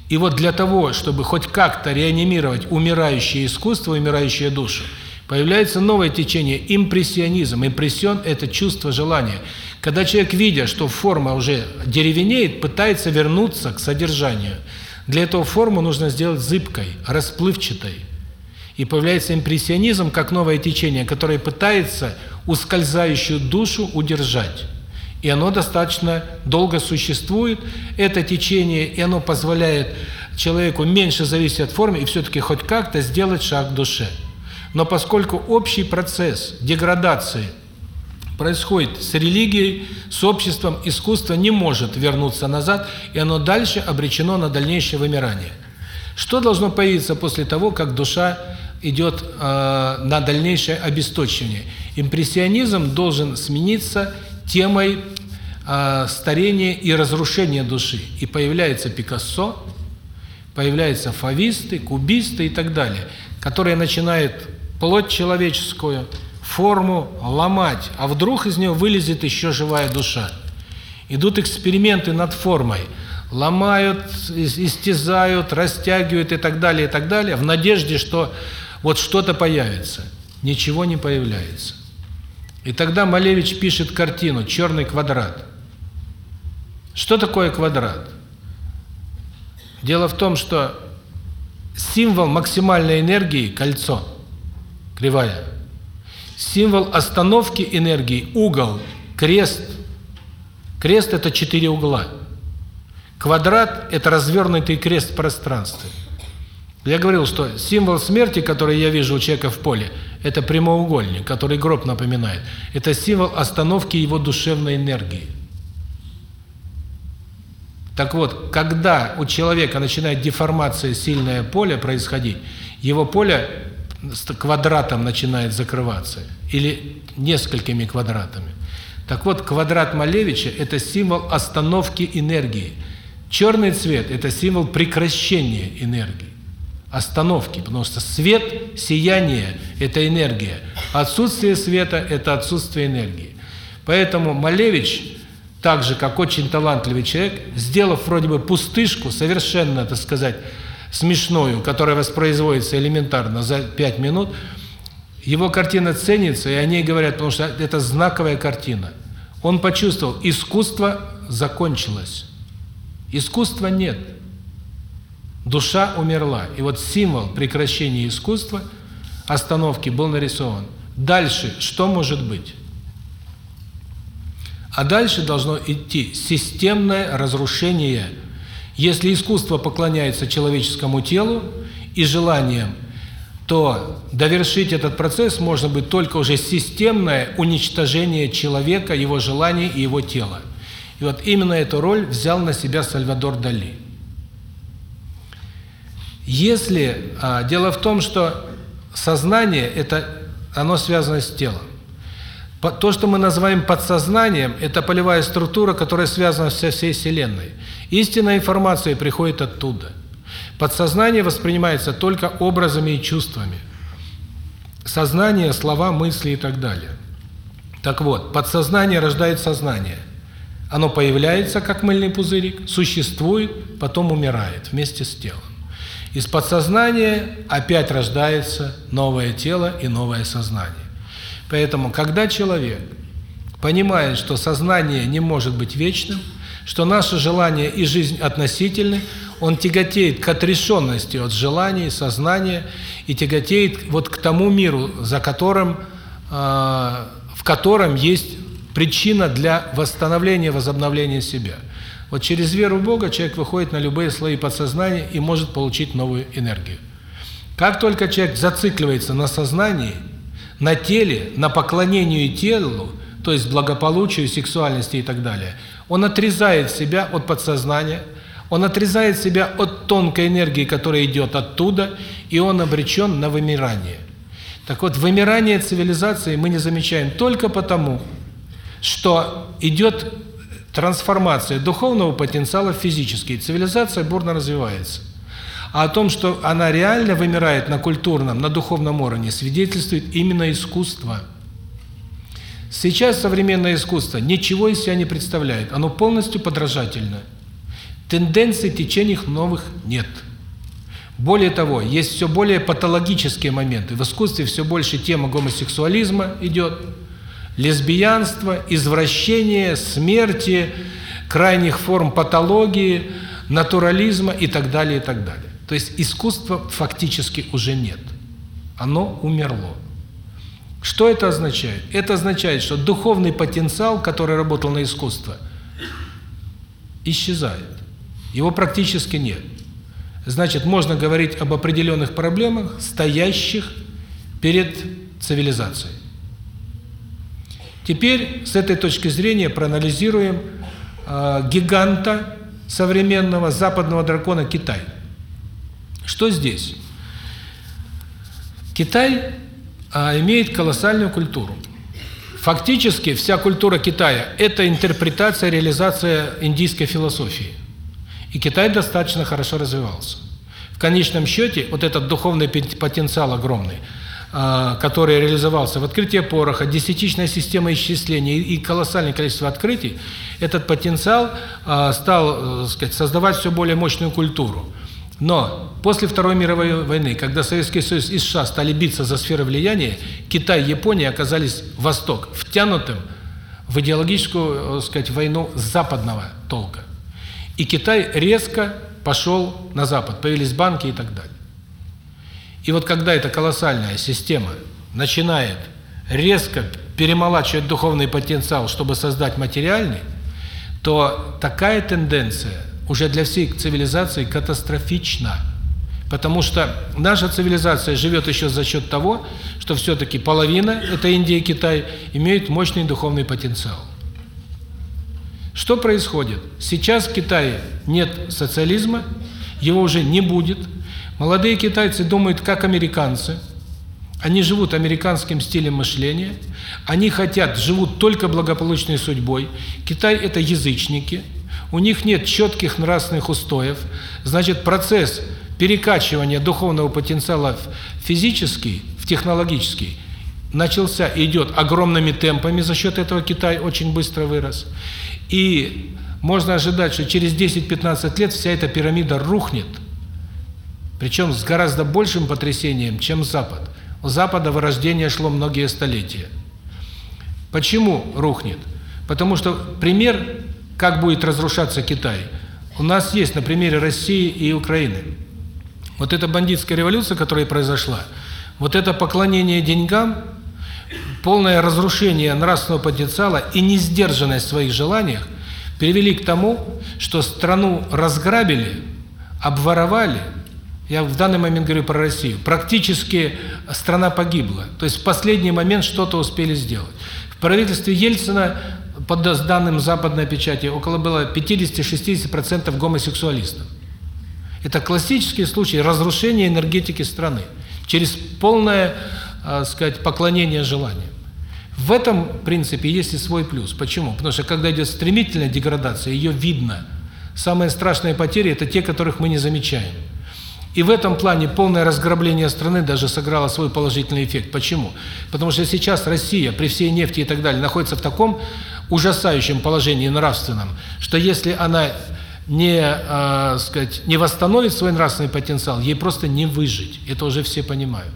И вот для того, чтобы хоть как-то реанимировать умирающее искусство, умирающие души, появляется новое течение – импрессионизм. Импрессион – это чувство желания. Когда человек, видя, что форма уже деревенеет, пытается вернуться к содержанию – для этого форму нужно сделать зыбкой, расплывчатой. И появляется импрессионизм как новое течение, которое пытается ускользающую душу удержать. И оно достаточно долго существует, это течение, и оно позволяет человеку меньше зависеть от формы и все-таки хоть как-то сделать шаг к душе. Но поскольку общий процесс деградации происходит с религией, с обществом, искусство не может вернуться назад, и оно дальше обречено на дальнейшее вымирание. Что должно появиться после того, как душа идет э, на дальнейшее обесточивание? Импрессионизм должен смениться темой э, старения и разрушения души. И появляется Пикассо, появляются фависты, кубисты и так далее, которые начинают плоть человеческую, форму ломать, а вдруг из нее вылезет еще живая душа. Идут эксперименты над формой, ломают, истязают, растягивают и так далее, и так далее, в надежде, что вот что-то появится. Ничего не появляется. И тогда Малевич пишет картину «Черный квадрат». Что такое квадрат? Дело в том, что символ максимальной энергии – кольцо, кривая. Символ остановки энергии – угол, крест. Крест – это четыре угла. Квадрат – это развернутый крест в пространстве. Я говорил, что символ смерти, который я вижу у человека в поле, это прямоугольник, который гроб напоминает. Это символ остановки его душевной энергии. Так вот, когда у человека начинает деформация сильное поле происходить, его поле с квадратом начинает закрываться или несколькими квадратами. Так вот, квадрат Малевича это символ остановки энергии. Черный цвет это символ прекращения энергии, остановки, потому что свет, сияние это энергия, отсутствие света это отсутствие энергии. Поэтому Малевич так же, как очень талантливый человек, сделав вроде бы пустышку, совершенно, так сказать, смешную, которая воспроизводится элементарно за пять минут, его картина ценится, и о ней говорят, потому что это знаковая картина. Он почувствовал, искусство закончилось. Искусства нет. Душа умерла. И вот символ прекращения искусства, остановки был нарисован. Дальше что может быть? А дальше должно идти системное разрушение. Если искусство поклоняется человеческому телу и желаниям, то довершить этот процесс можно быть только уже системное уничтожение человека, его желаний и его тела. И вот именно эту роль взял на себя Сальвадор Дали. Если а, дело в том, что сознание это оно связано с телом. То, что мы называем подсознанием, это полевая структура, которая связана со всей Вселенной. Истинная информация приходит оттуда. Подсознание воспринимается только образами и чувствами. Сознание, слова, мысли и так далее. Так вот, подсознание рождает сознание. Оно появляется, как мыльный пузырик, существует, потом умирает вместе с телом. Из подсознания опять рождается новое тело и новое сознание. Поэтому, когда человек понимает, что сознание не может быть вечным, что наше желание и жизнь относительны, он тяготеет к отрешенности от желаний, сознания и тяготеет вот к тому миру, за которым, э, в котором есть причина для восстановления, возобновления себя. Вот через веру в Бога человек выходит на любые слои подсознания и может получить новую энергию. Как только человек зацикливается на сознании – на теле, на поклонению телу, то есть благополучию, сексуальности и так далее, он отрезает себя от подсознания, он отрезает себя от тонкой энергии, которая идет оттуда, и он обречен на вымирание. Так вот, вымирание цивилизации мы не замечаем только потому, что идет трансформация духовного потенциала в физический. Цивилизация бурно развивается. А о том, что она реально вымирает на культурном, на духовном уровне, свидетельствует именно искусство. Сейчас современное искусство ничего из себя не представляет, оно полностью подражательно. Тенденций, течений новых нет. Более того, есть все более патологические моменты. В искусстве все больше тема гомосексуализма идет, лесбиянства, извращения, смерти, крайних форм патологии, натурализма и так далее, и так далее. То есть искусства фактически уже нет. Оно умерло. Что это означает? Это означает, что духовный потенциал, который работал на искусство, исчезает. Его практически нет. Значит, можно говорить об определенных проблемах, стоящих перед цивилизацией. Теперь с этой точки зрения проанализируем э, гиганта современного западного дракона Китай. Что здесь? Китай а, имеет колоссальную культуру. Фактически вся культура Китая – это интерпретация, реализация индийской философии. И Китай достаточно хорошо развивался. В конечном счете, вот этот духовный потенциал огромный, который реализовался в открытии пороха, десятичная система исчисления и колоссальное количество открытий, этот потенциал а, стал, э, сказать, создавать все более мощную культуру. Но после Второй мировой войны, когда Советский Союз и США стали биться за сферы влияния, Китай и Япония оказались Восток втянутым в идеологическую, э, сказать, войну западного толка. И Китай резко пошел на Запад, появились банки и так далее. И вот когда эта колоссальная система начинает резко перемолачивать духовный потенциал, чтобы создать материальный, то такая тенденция уже для всей цивилизации катастрофична. Потому что наша цивилизация живет еще за счет того, что все-таки половина, это Индия и Китай, имеют мощный духовный потенциал. Что происходит? Сейчас в Китае нет социализма, его уже не будет. Молодые китайцы думают как американцы. Они живут американским стилем мышления. Они хотят, живут только благополучной судьбой. Китай – это язычники. У них нет четких нравственных устоев. Значит, процесс перекачивания духовного потенциала в физический, в технологический начался и идет огромными темпами, за счет этого Китай очень быстро вырос. И можно ожидать, что через 10-15 лет вся эта пирамида рухнет, причем с гораздо большим потрясением, чем Запад. У Запада вырождение шло многие столетия. Почему рухнет? Потому что пример, как будет разрушаться Китай, у нас есть на примере России и Украины. Вот эта бандитская революция, которая произошла, вот это поклонение деньгам, полное разрушение нравственного потенциала и несдержанность в своих желаниях привели к тому, что страну разграбили, обворовали. Я в данный момент говорю про Россию. Практически страна погибла. То есть в последний момент что-то успели сделать. В правительстве Ельцина, по данным западной печати, около было 50-60% гомосексуалистов. Это классический случай разрушения энергетики страны через полное, э, сказать, поклонение желаниям. В этом принципе есть и свой плюс. Почему? Потому что когда идет стремительная деградация, ее видно. Самые страшные потери – это те, которых мы не замечаем. И в этом плане полное разграбление страны даже сыграло свой положительный эффект. Почему? Потому что сейчас Россия при всей нефти и так далее находится в таком ужасающем положении нравственном, что если она не, э, сказать, не восстановит свой нравственный потенциал, ей просто не выжить. Это уже все понимают.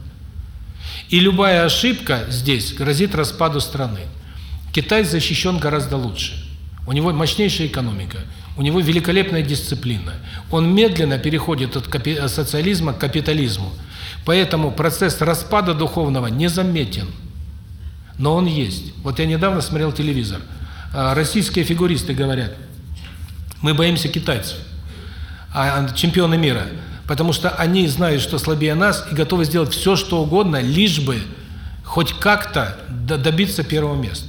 И любая ошибка здесь грозит распаду страны. Китай защищен гораздо лучше. У него мощнейшая экономика, у него великолепная дисциплина. Он медленно переходит от социализма к капитализму. Поэтому процесс распада духовного незаметен. Но он есть. Вот я недавно смотрел телевизор. А, российские фигуристы говорят, мы боимся китайцев, а чемпионы мира – потому что они знают, что слабее нас, и готовы сделать все, что угодно, лишь бы хоть как-то добиться первого места.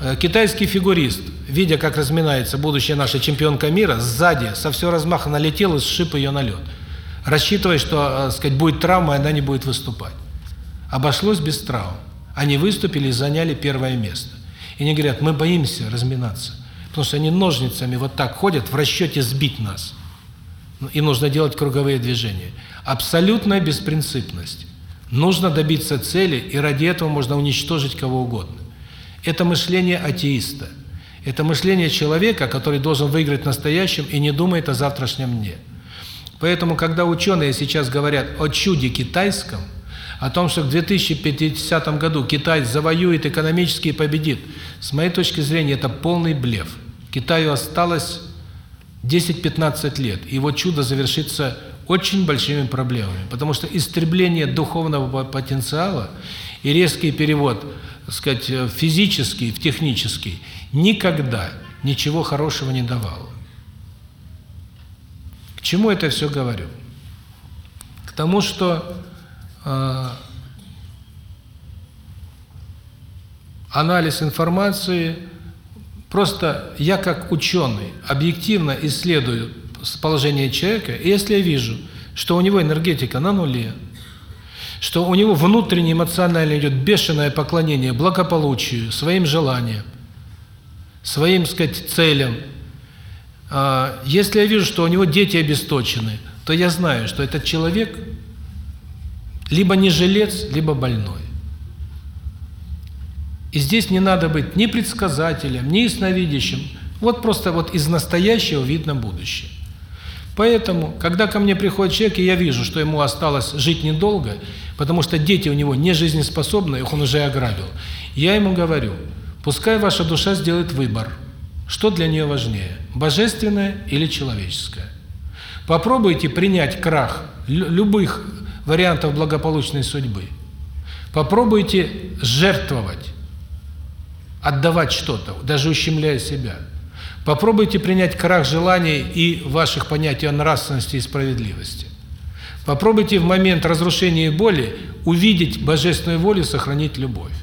Э, китайский фигурист, видя, как разминается будущая наша чемпионка мира, сзади со всего размаха налетел и сшиб ее на лед, рассчитывая, что, э, сказать, будет травма, и она не будет выступать. Обошлось без травм. Они выступили и заняли первое место. И они говорят, мы боимся разминаться, потому что они ножницами вот так ходят в расчете сбить нас. Им нужно делать круговые движения. Абсолютная беспринципность. Нужно добиться цели, и ради этого можно уничтожить кого угодно. Это мышление атеиста. Это мышление человека, который должен выиграть настоящем и не думает о завтрашнем дне. Поэтому, когда ученые сейчас говорят о чуде китайском, о том, что к 2050 году Китай завоюет экономически и победит, с моей точки зрения, это полный блеф. Китаю осталось 10-15 лет, и его чудо завершится очень большими проблемами, потому что истребление духовного потенциала и резкий перевод, так сказать, э, физический, в технический, никогда ничего хорошего не давало. К чему это все говорю? К тому, что э, анализ информации просто я как ученый объективно исследую положение человека, и если я вижу, что у него энергетика на нуле, что у него внутренне эмоционально идет бешеное поклонение благополучию, своим желаниям, своим, сказать, целям. А, если я вижу, что у него дети обесточены, то я знаю, что этот человек либо не жилец, либо больной. И здесь не надо быть ни предсказателем, ни ясновидящим. Вот просто вот из настоящего видно будущее. Поэтому, когда ко мне приходит человек, и я вижу, что ему осталось жить недолго, потому что дети у него не жизнеспособны, их он уже ограбил, я ему говорю, пускай ваша душа сделает выбор, что для нее важнее, божественное или человеческое. Попробуйте принять крах любых вариантов благополучной судьбы. Попробуйте жертвовать, отдавать что-то, даже ущемляя себя. Попробуйте принять крах желаний и ваших понятий о нравственности и справедливости. Попробуйте в момент разрушения и боли увидеть божественную волю, сохранить любовь.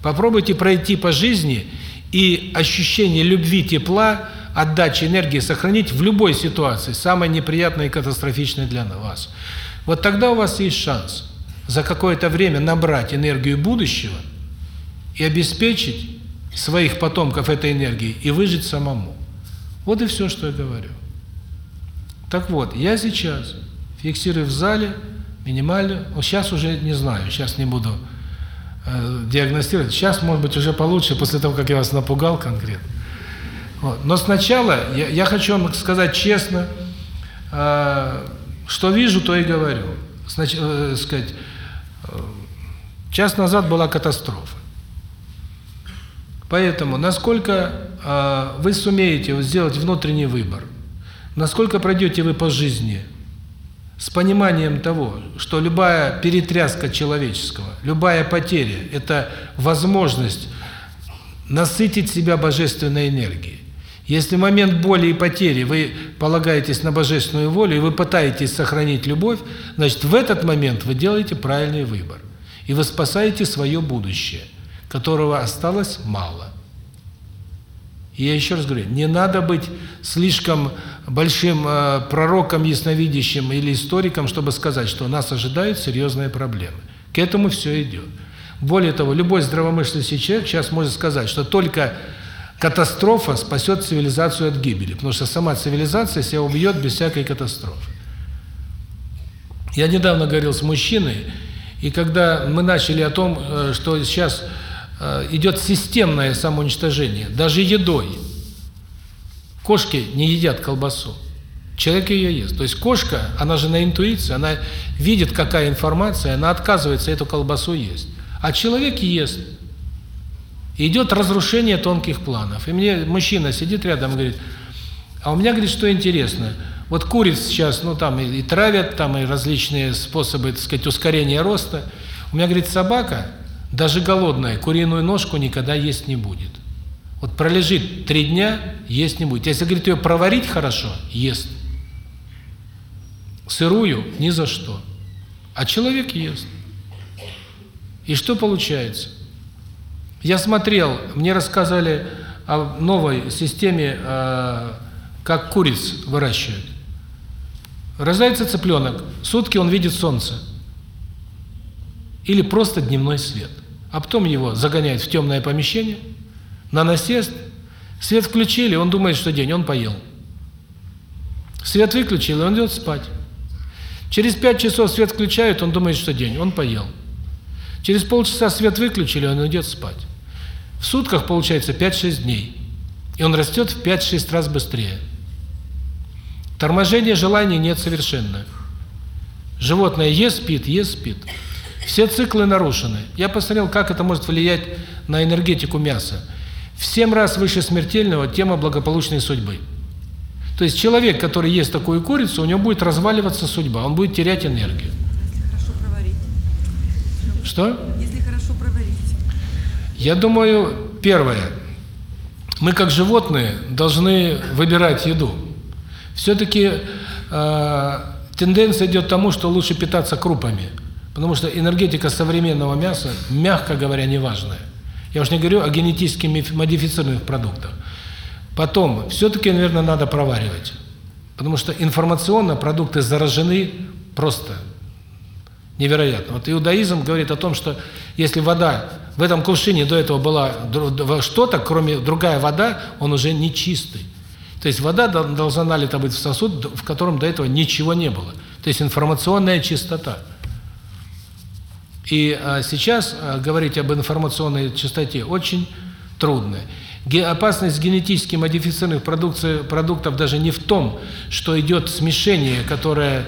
Попробуйте пройти по жизни и ощущение любви, тепла, отдачи энергии сохранить в любой ситуации, самой неприятной и катастрофичной для вас. Вот тогда у вас есть шанс за какое-то время набрать энергию будущего и обеспечить своих потомков этой энергией и выжить самому. Вот и все, что я говорю. Так вот, я сейчас фиксирую в зале минимально, сейчас уже не знаю, сейчас не буду э, диагностировать, сейчас, может быть, уже получше, после того, как я вас напугал конкретно. Вот. Но сначала я, я хочу вам сказать честно, э, что вижу, то и говорю. Значит, э, сказать, э, час назад была катастрофа. Поэтому, насколько э, вы сумеете сделать внутренний выбор, насколько пройдете вы по жизни с пониманием того, что любая перетряска человеческого, любая потеря – это возможность насытить себя божественной энергией. Если в момент боли и потери вы полагаетесь на божественную волю, и вы пытаетесь сохранить любовь, значит, в этот момент вы делаете правильный выбор. И вы спасаете свое будущее, которого осталось мало. И я еще раз говорю, не надо быть слишком большим э, пророком, ясновидящим или историком, чтобы сказать, что нас ожидают серьезные проблемы. К этому все идет. Более того, любой здравомыслящий человек сейчас может сказать, что только Катастрофа спасет цивилизацию от гибели, потому что сама цивилизация себя убьет без всякой катастрофы. Я недавно говорил с мужчиной, и когда мы начали о том, э, что сейчас идет системное самоуничтожение, даже едой. Кошки не едят колбасу. Человек ее ест. То есть кошка, она же на интуиции, она видит, какая информация, она отказывается эту колбасу есть. А человек ест идет разрушение тонких планов. И мне мужчина сидит рядом и говорит, а у меня, говорит, что интересно, вот куриц сейчас, ну там и, и травят, там и различные способы, так сказать, ускорения роста. У меня, говорит, собака, даже голодная, куриную ножку никогда есть не будет. Вот пролежит три дня, есть не будет. Если, говорит, ее проварить хорошо, ест. Сырую – ни за что. А человек ест. И что получается? Я смотрел, мне рассказали о новой системе, э, как куриц выращивают. Рождается цыпленок, сутки он видит солнце. Или просто дневной свет. А потом его загоняют в темное помещение, на насест, свет включили, он думает, что день, он поел. Свет выключили, он идет спать. Через пять часов свет включают, он думает, что день, он поел. Через полчаса свет выключили, он идет спать. В сутках получается 5-6 дней. И он растет в 5-6 раз быстрее. Торможения желаний нет совершенно. Животное ест, спит, ест, спит. Все циклы нарушены. Я посмотрел, как это может влиять на энергетику мяса. В 7 раз выше смертельного тема благополучной судьбы. То есть человек, который ест такую курицу, у него будет разваливаться судьба, он будет терять энергию. Если хорошо проварить. Что? Если хорошо проварить. Я думаю, первое, мы как животные должны выбирать еду. Все-таки э, тенденция идет к тому, что лучше питаться крупами, потому что энергетика современного мяса, мягко говоря, неважная. Я уж не говорю о генетически модифицированных продуктах. Потом, все-таки, наверное, надо проваривать. Потому что информационно продукты заражены просто невероятно. Вот иудаизм говорит о том, что если вода в этом кувшине до этого была что-то, кроме другая вода, он уже не чистый. То есть вода должна налита быть в сосуд, в котором до этого ничего не было. То есть информационная чистота. И а, сейчас а, говорить об информационной чистоте очень трудно. Опасность генетически модифицированных продуктов даже не в том, что идет смешение, которое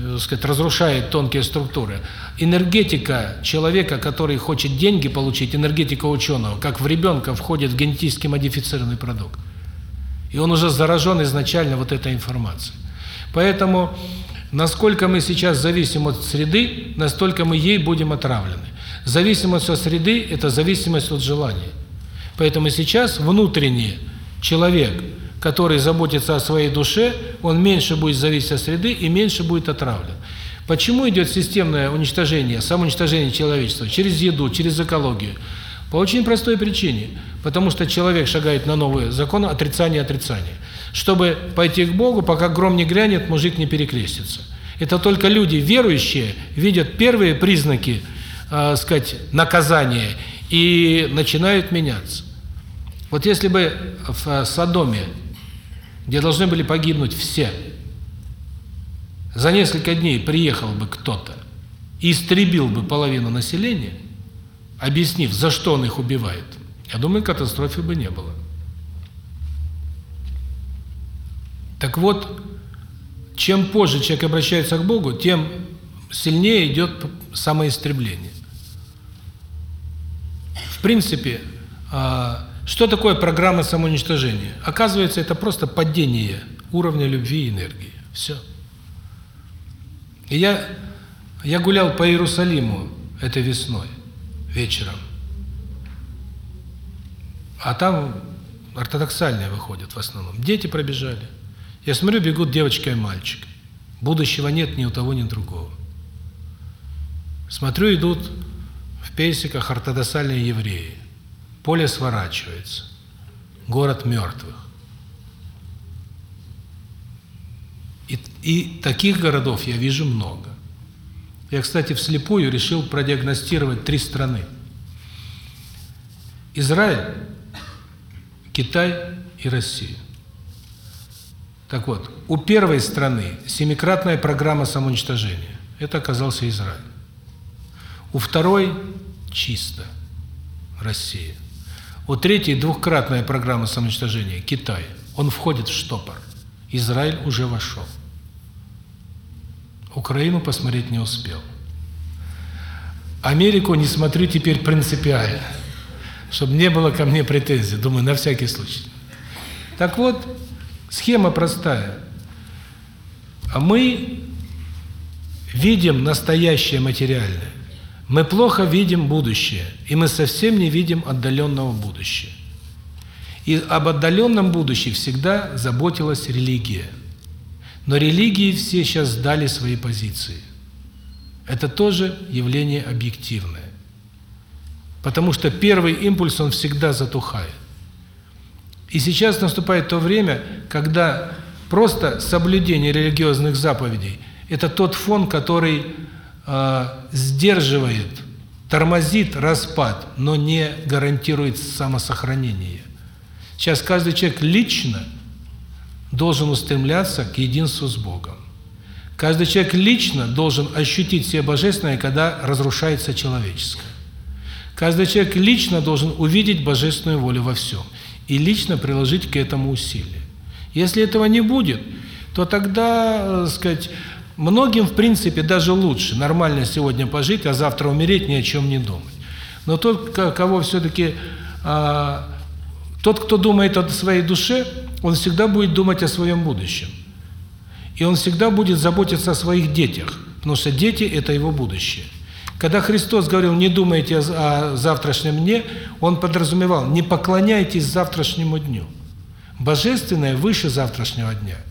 так э, сказать, разрушает тонкие структуры. Энергетика человека, который хочет деньги получить, энергетика ученого, как в ребенка входит в генетически модифицированный продукт. И он уже заражен изначально вот этой информацией. Поэтому, насколько мы сейчас зависим от среды, настолько мы ей будем отравлены. Зависимость от среды – это зависимость от желаний. Поэтому сейчас внутренний человек – который заботится о своей душе, он меньше будет зависеть от среды и меньше будет отравлен. Почему идет системное уничтожение, самоуничтожение человечества? Через еду, через экологию. По очень простой причине. Потому что человек шагает на новые законы отрицания отрицания. Чтобы пойти к Богу, пока гром не грянет, мужик не перекрестится. Это только люди верующие видят первые признаки, э, сказать, наказания и начинают меняться. Вот если бы в Содоме где должны были погибнуть все. За несколько дней приехал бы кто-то и истребил бы половину населения, объяснив, за что он их убивает, я думаю, катастрофы бы не было. Так вот, чем позже человек обращается к Богу, тем сильнее идет самоистребление. В принципе, а, что такое программа самоуничтожения? Оказывается, это просто падение уровня любви и энергии. Все. И я, я гулял по Иерусалиму этой весной, вечером. А там ортодоксальные выходят в основном. Дети пробежали. Я смотрю, бегут девочка и мальчик. Будущего нет ни у того, ни у другого. Смотрю, идут в пейсиках ортодоксальные евреи. Поле сворачивается. Город мертвых. И, и таких городов я вижу много. Я, кстати, вслепую решил продиагностировать три страны. Израиль, Китай и Россия. Так вот, у первой страны семикратная программа самоуничтожения. Это оказался Израиль. У второй чисто Россия. У третьей двухкратная программа самоуничтожения – Китай. Он входит в штопор. Израиль уже вошел. Украину посмотреть не успел. Америку не смотрю теперь принципиально, чтобы не было ко мне претензий. Думаю, на всякий случай. Так вот, схема простая. А мы видим настоящее материальное. Мы плохо видим будущее, и мы совсем не видим отдаленного будущего. И об отдаленном будущем всегда заботилась религия. Но религии все сейчас сдали свои позиции. Это тоже явление объективное. Потому что первый импульс, он всегда затухает. И сейчас наступает то время, когда просто соблюдение религиозных заповедей – это тот фон, который э, сдерживает, тормозит распад, но не гарантирует самосохранение. Сейчас каждый человек лично должен устремляться к единству с Богом. Каждый человек лично должен ощутить все божественное, когда разрушается человеческое. Каждый человек лично должен увидеть божественную волю во всем и лично приложить к этому усилия. Если этого не будет, то тогда, э, сказать, Многим, в принципе, даже лучше нормально сегодня пожить, а завтра умереть, ни о чем не думать. Но тот, кого все-таки... А, тот, кто думает о своей душе, он всегда будет думать о своем будущем. И он всегда будет заботиться о своих детях, потому что дети – это его будущее. Когда Христос говорил «не думайте о завтрашнем дне», Он подразумевал «не поклоняйтесь завтрашнему дню». Божественное выше завтрашнего дня –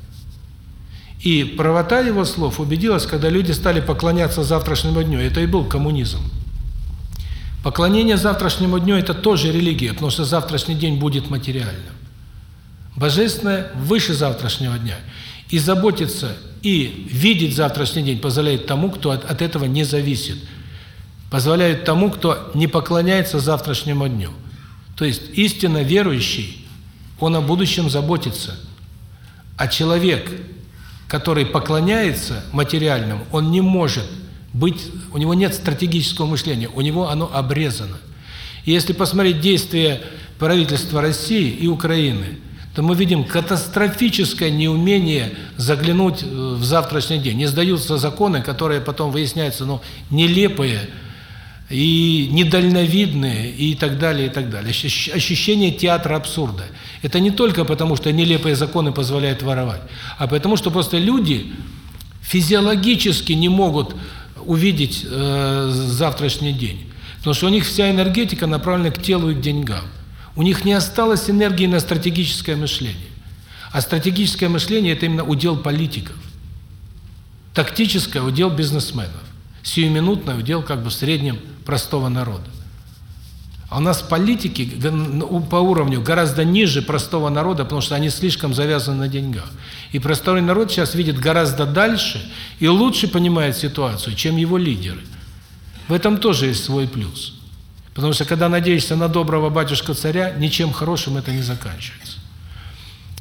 и правота его слов убедилась, когда люди стали поклоняться завтрашнему дню. Это и был коммунизм. Поклонение завтрашнему дню – это тоже религия, потому что завтрашний день будет материальным. Божественное выше завтрашнего дня. И заботиться, и видеть завтрашний день позволяет тому, кто от, от этого не зависит. Позволяет тому, кто не поклоняется завтрашнему дню. То есть истинно верующий, он о будущем заботится. А человек, который поклоняется материальному, он не может быть, у него нет стратегического мышления, у него оно обрезано. И если посмотреть действия правительства России и Украины, то мы видим катастрофическое неумение заглянуть в завтрашний день. Не сдаются законы, которые потом выясняются, ну, нелепые и недальновидные и так далее, и так далее. Ощущение театра абсурда. Это не только потому, что нелепые законы позволяют воровать, а потому, что просто люди физиологически не могут увидеть э, завтрашний день. Потому что у них вся энергетика направлена к телу и к деньгам. У них не осталось энергии на стратегическое мышление. А стратегическое мышление – это именно удел политиков. Тактическое – удел бизнесменов. Сиюминутное – удел как бы в среднем простого народа. А у нас политики по уровню гораздо ниже простого народа, потому что они слишком завязаны на деньгах. И простой народ сейчас видит гораздо дальше и лучше понимает ситуацию, чем его лидеры. В этом тоже есть свой плюс. Потому что когда надеешься на доброго батюшка-царя, ничем хорошим это не заканчивается.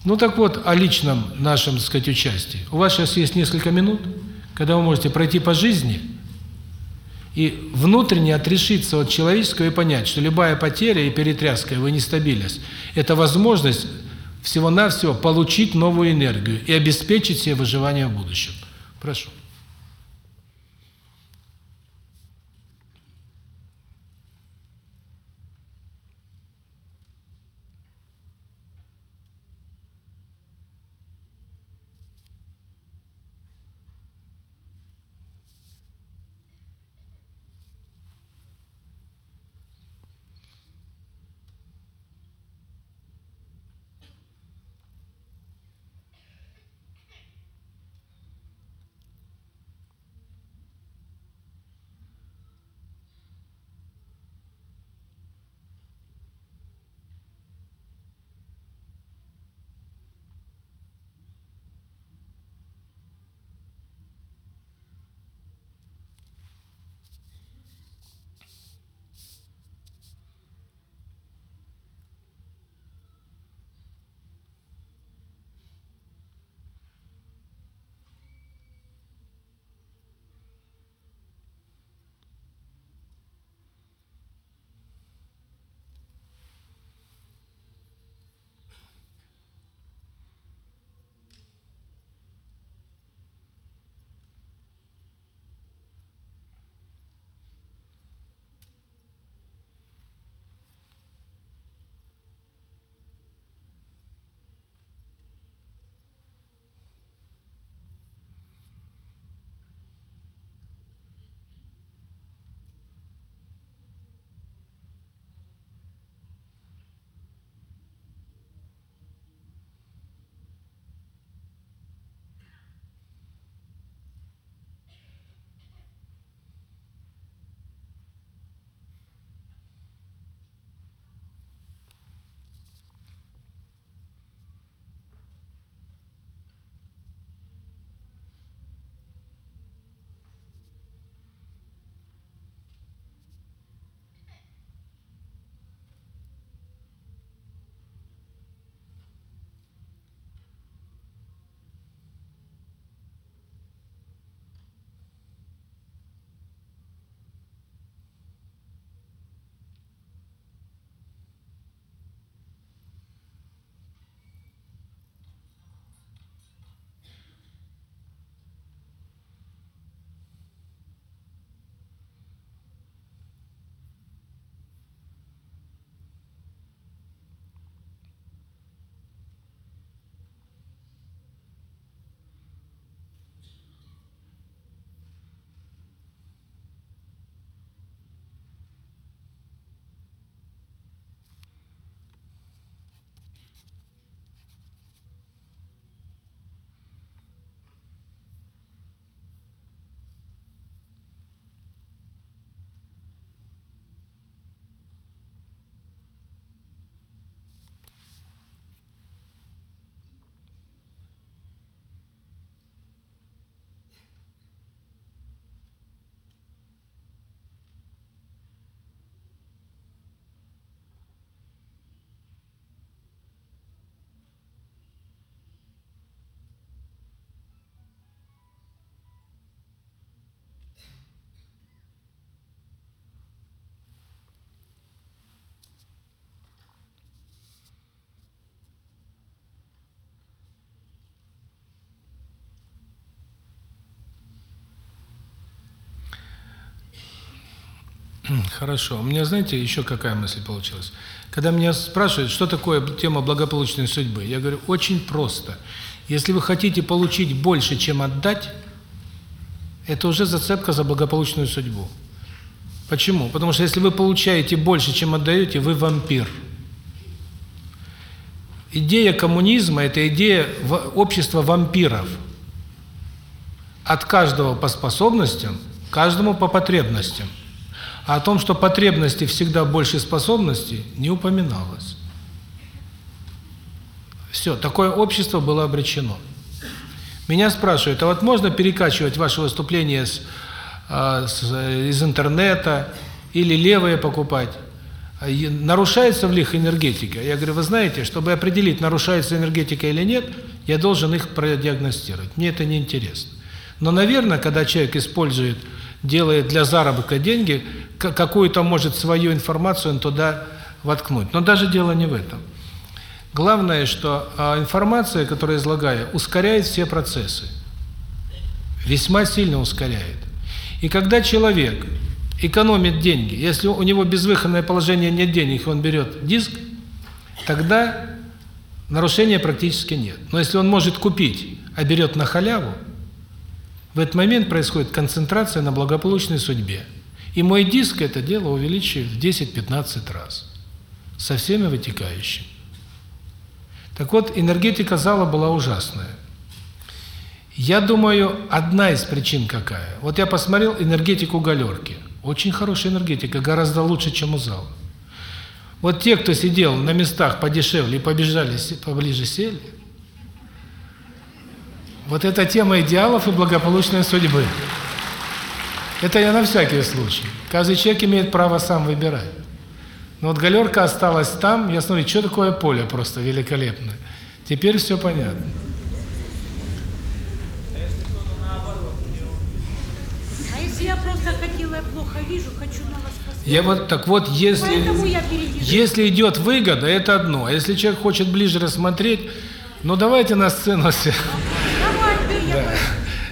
Ну так вот, о личном нашем, так сказать, участии. У вас сейчас есть несколько минут, когда вы можете пройти по жизни и внутренне отрешиться от человеческого и понять, что любая потеря и перетряска, его нестабильность – это возможность всего-навсего получить новую энергию и обеспечить себе выживание в будущем. Прошу. Хорошо. У меня, знаете, еще какая мысль получилась? Когда меня спрашивают, что такое тема благополучной судьбы, я говорю, очень просто. Если вы хотите получить больше, чем отдать, это уже зацепка за благополучную судьбу. Почему? Потому что если вы получаете больше, чем отдаете, вы вампир. Идея коммунизма – это идея общества вампиров. От каждого по способностям, каждому по потребностям. А о том, что потребности всегда больше способностей, не упоминалось. Все, такое общество было обречено. Меня спрашивают, а вот можно перекачивать ваше выступление с, э, с, из интернета или левые покупать? Нарушается в них энергетика? Я говорю, вы знаете, чтобы определить, нарушается энергетика или нет, я должен их продиагностировать. Мне это не интересно. Но, наверное, когда человек использует делает для заработка деньги, какую-то, может, свою информацию он туда воткнуть. Но даже дело не в этом. Главное, что а, информация, которую излагаю, ускоряет все процессы. Весьма сильно ускоряет. И когда человек экономит деньги, если у него безвыходное положение, нет денег, он берет диск, тогда нарушения практически нет. Но если он может купить, а берет на халяву, в этот момент происходит концентрация на благополучной судьбе. И мой диск это дело увеличивает в 10-15 раз. Со всеми вытекающими. Так вот, энергетика зала была ужасная. Я думаю, одна из причин какая. Вот я посмотрел энергетику галерки. Очень хорошая энергетика, гораздо лучше, чем у зала. Вот те, кто сидел на местах подешевле и побежали поближе сели, вот эта тема идеалов и благополучной судьбы. Это я на всякий случай. Каждый человек имеет право сам выбирать. Но вот галерка осталась там, я смотрю, что такое поле просто великолепное. Теперь все понятно. А если я просто хотела, я плохо вижу, хочу на вас посмотреть. Я вот так вот, если если идет выгода, это одно. А если человек хочет ближе рассмотреть, ну давайте на сцену все. Да.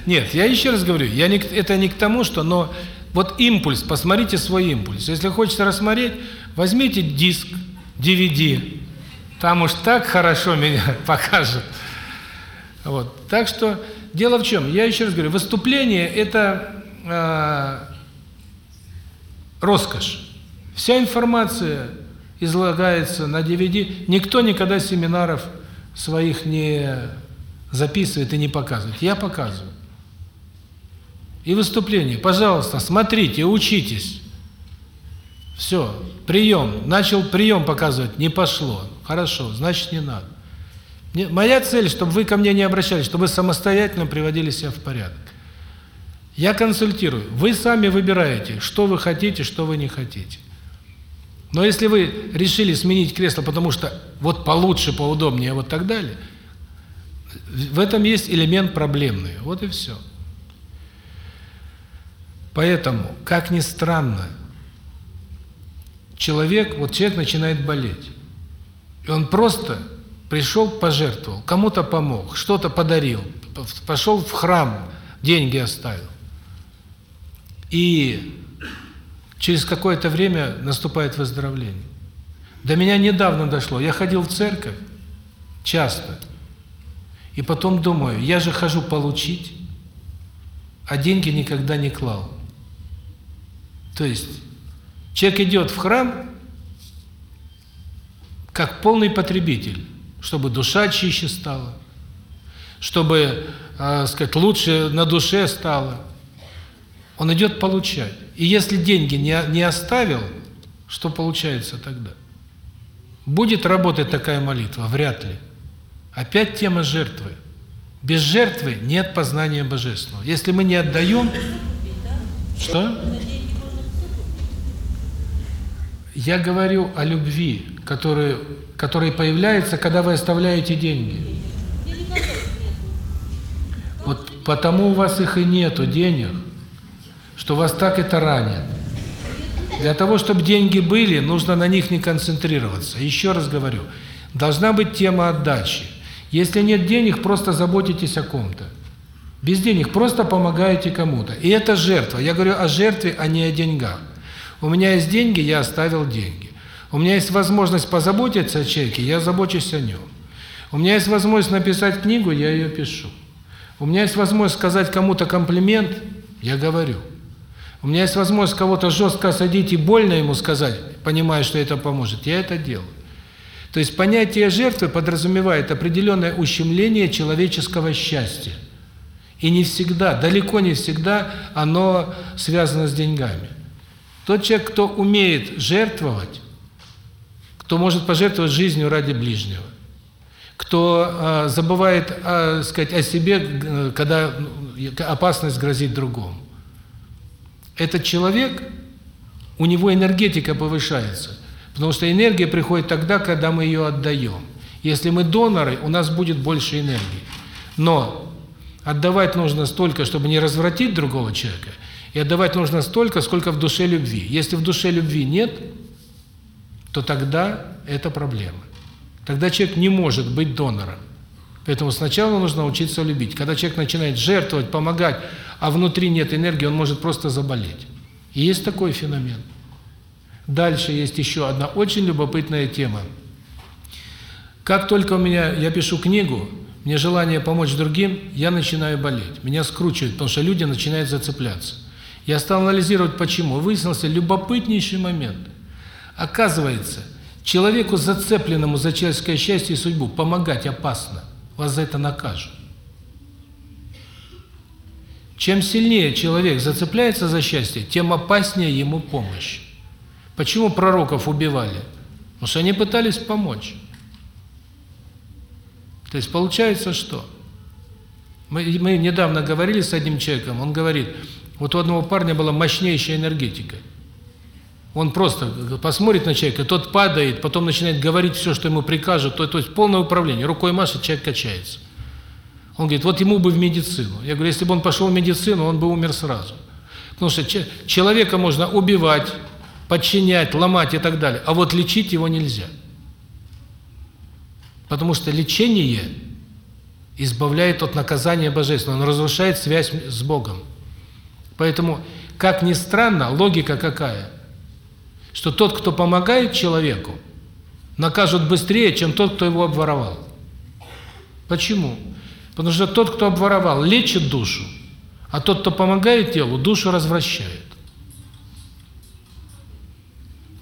Нет, я еще раз говорю, я не, это не к тому, что, но вот импульс, посмотрите свой импульс. Если хочется рассмотреть, возьмите диск, DVD, там уж так хорошо меня покажет. Вот. Так что дело в чем? Я еще раз говорю, выступление это э, роскошь. Вся информация излагается на DVD. Никто никогда семинаров своих не записывает и не показывает. Я показываю. И выступление. Пожалуйста, смотрите, учитесь. Все, прием. Начал прием показывать, не пошло. Хорошо, значит не надо. Моя цель, чтобы вы ко мне не обращались, чтобы вы самостоятельно приводили себя в порядок. Я консультирую. Вы сами выбираете, что вы хотите, что вы не хотите. Но если вы решили сменить кресло, потому что вот получше, поудобнее, вот так далее – в этом есть элемент проблемный. Вот и все. Поэтому, как ни странно, человек, вот человек начинает болеть. И он просто пришел, пожертвовал, кому-то помог, что-то подарил, пошел в храм, деньги оставил. И через какое-то время наступает выздоровление. До меня недавно дошло. Я ходил в церковь часто. И потом думаю, я же хожу получить, а деньги никогда не клал. То есть человек идет в храм как полный потребитель, чтобы душа чище стала, чтобы, э, сказать, лучше на душе стало. Он идет получать. И если деньги не не оставил, что получается тогда? Будет работать такая молитва? Вряд ли. Опять тема жертвы. Без жертвы нет познания Божественного. Если мы не отдаем... Что? Я говорю о любви, которая, которая появляется, когда вы оставляете деньги. Вот потому у вас их и нету денег, что вас так это ранит. Для того, чтобы деньги были, нужно на них не концентрироваться. Еще раз говорю, должна быть тема отдачи. Если нет денег, просто заботитесь о ком-то. Без денег просто помогаете кому-то. И это жертва. Я говорю о жертве, а не о деньгах. У меня есть деньги, я оставил деньги. У меня есть возможность позаботиться о человеке, я забочусь о нем. У меня есть возможность написать книгу, я ее пишу. У меня есть возможность сказать кому-то комплимент, я говорю. У меня есть возможность кого-то жестко осадить и больно ему сказать, понимая, что это поможет, я это делаю. То есть понятие жертвы подразумевает определенное ущемление человеческого счастья. И не всегда, далеко не всегда оно связано с деньгами. Тот человек, кто умеет жертвовать, кто может пожертвовать жизнью ради ближнего, кто э, забывает, э, сказать, о себе, когда опасность грозит другому. Этот человек, у него энергетика повышается, потому что энергия приходит тогда, когда мы ее отдаем. Если мы доноры, у нас будет больше энергии. Но отдавать нужно столько, чтобы не развратить другого человека, и отдавать нужно столько, сколько в душе любви. Если в душе любви нет, то тогда это проблема. Тогда человек не может быть донором. Поэтому сначала нужно учиться любить. Когда человек начинает жертвовать, помогать, а внутри нет энергии, он может просто заболеть. И есть такой феномен. Дальше есть еще одна очень любопытная тема. Как только у меня, я пишу книгу, мне желание помочь другим, я начинаю болеть. Меня скручивает, потому что люди начинают зацепляться. Я стал анализировать, почему. Выяснился любопытнейший момент. Оказывается, человеку, зацепленному за человеческое счастье и судьбу, помогать опасно. Вас за это накажут. Чем сильнее человек зацепляется за счастье, тем опаснее ему помощь. Почему пророков убивали? Потому что они пытались помочь. То есть получается что? Мы, мы недавно говорили с одним человеком, он говорит, вот у одного парня была мощнейшая энергетика. Он просто посмотрит на человека, тот падает, потом начинает говорить все, что ему прикажут, то, то есть полное управление. Рукой машет, человек качается. Он говорит, вот ему бы в медицину. Я говорю, если бы он пошел в медицину, он бы умер сразу. Потому что человека можно убивать, подчинять, ломать и так далее, а вот лечить его нельзя. Потому что лечение избавляет от наказания божественного, оно разрушает связь с Богом. Поэтому, как ни странно, логика какая? Что тот, кто помогает человеку, накажут быстрее, чем тот, кто его обворовал. Почему? Потому что тот, кто обворовал, лечит душу, а тот, кто помогает телу, душу развращает.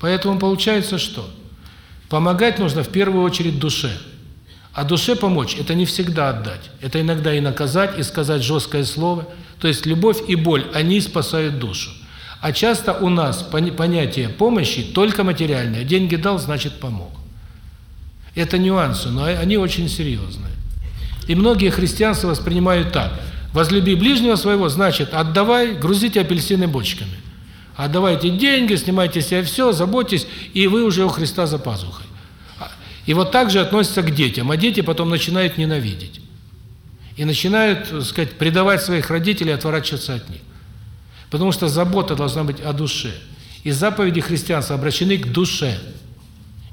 Поэтому получается что? Помогать нужно в первую очередь душе. А душе помочь – это не всегда отдать. Это иногда и наказать, и сказать жесткое слово. То есть любовь и боль, они спасают душу. А часто у нас понятие помощи только материальное. Деньги дал, значит помог. Это нюансы, но они очень серьезные. И многие христианцы воспринимают так. Возлюби ближнего своего, значит, отдавай, грузите апельсины бочками. Отдавайте деньги, снимайте с себя все, заботьтесь, и вы уже у Христа за пазухой. И вот так же относятся к детям, а дети потом начинают ненавидеть. И начинают, так сказать, предавать своих родителей, отворачиваться от них. Потому что забота должна быть о душе. И заповеди христианства обращены к душе.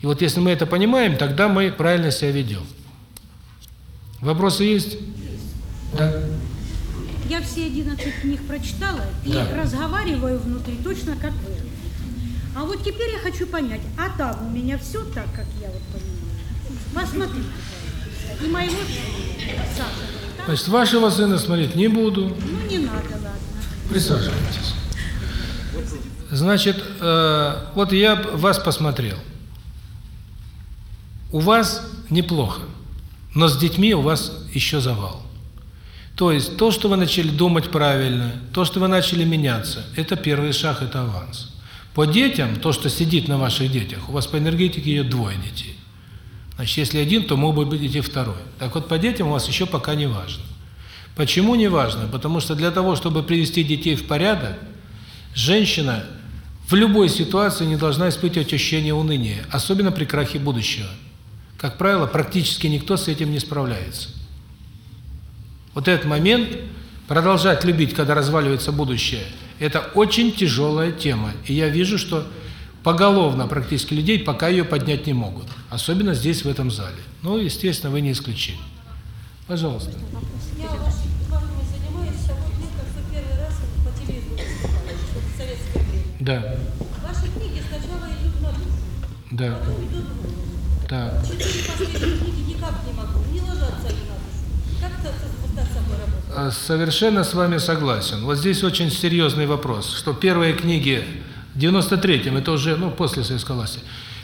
И вот если мы это понимаем, тогда мы правильно себя ведем. Вопросы есть? Да. Я все 11 книг прочитала и Да. разговариваю внутри точно как вы. А вот теперь я хочу понять, а там у меня все так, как я вот понимаю? Посмотрите. И моего. Так? Значит, вашего сына смотреть не буду. Ну не надо, ладно. Присаживайтесь. Значит, э, вот я вас посмотрел. У вас неплохо, но с детьми у вас еще завал. То есть то, что вы начали думать правильно, то, что вы начали меняться, это первый шаг, это аванс. По детям, то, что сидит на ваших детях, у вас по энергетике идет двое детей. Значит, если один, то мог бы быть и второй. Так вот, по детям у вас еще пока не важно. Почему не важно? Потому что для того, чтобы привести детей в порядок, женщина в любой ситуации не должна испытывать ощущение уныния, особенно при крахе будущего. Как правило, практически никто с этим не справляется. Вот этот момент, продолжать любить, когда разваливается будущее, это очень тяжелая тема. И я вижу, что поголовно практически людей пока ее поднять не могут. Особенно здесь, в этом зале. Ну, естественно, вы не исключение. Пожалуйста. Я вашими вами занимаюсь, а вот мне как-то первый раз по телевизору попала, что в советское время. Да. Ваши на душу. Да. Потом идет Так. Четыре последние книги никак не могу. Не ложатся они на душу. Как Совершенно с вами согласен. Вот здесь очень серьезный вопрос, что первые книги в 93-м, это уже, ну, после советской власти,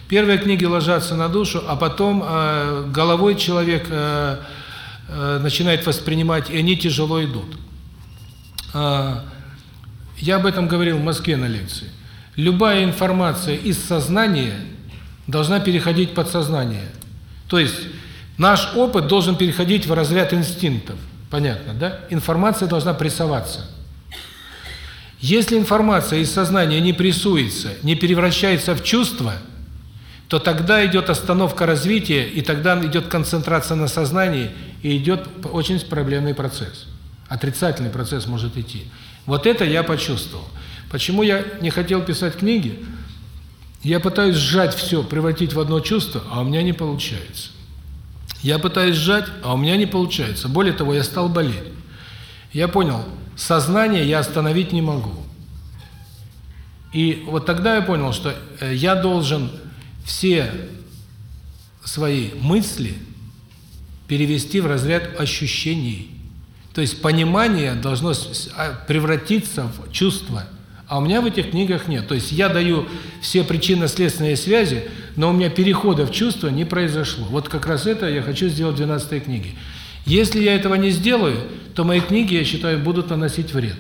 первые книги ложатся на душу, а потом э, головой человек э, э, начинает воспринимать, и они тяжело идут. А, я об этом говорил в Москве на лекции. Любая информация из сознания должна переходить в подсознание. То есть наш опыт должен переходить в разряд инстинктов. Понятно, да? Информация должна прессоваться. Если информация из сознания не прессуется, не превращается в чувство, то тогда идет остановка развития, и тогда идет концентрация на сознании, и идет очень проблемный процесс. Отрицательный процесс может идти. Вот это я почувствовал. Почему я не хотел писать книги? Я пытаюсь сжать все, превратить в одно чувство, а у меня не получается. Я пытаюсь сжать, а у меня не получается. Более того, я стал болеть. Я понял, сознание я остановить не могу. И вот тогда я понял, что э, я должен все свои мысли перевести в разряд ощущений. То есть понимание должно а, превратиться в чувство. А у меня в этих книгах нет. То есть я даю все причинно-следственные связи, но у меня перехода в чувство не произошло. Вот как раз это я хочу сделать в 12 книге. Если я этого не сделаю, то мои книги, я считаю, будут наносить вред.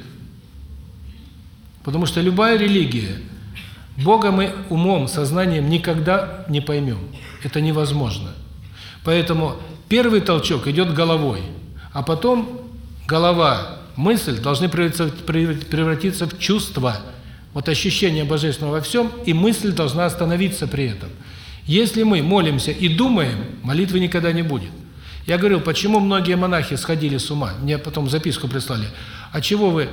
Потому что любая религия, Бога мы умом, сознанием никогда не поймем. Это невозможно. Поэтому первый толчок идет головой, а потом голова, мысль должны превратиться, в чувство, вот ощущение Божественного во всем, и мысль должна остановиться при этом. Если мы молимся и думаем, молитвы никогда не будет. Я говорил, почему многие монахи сходили с ума. Мне потом записку прислали. А чего вы,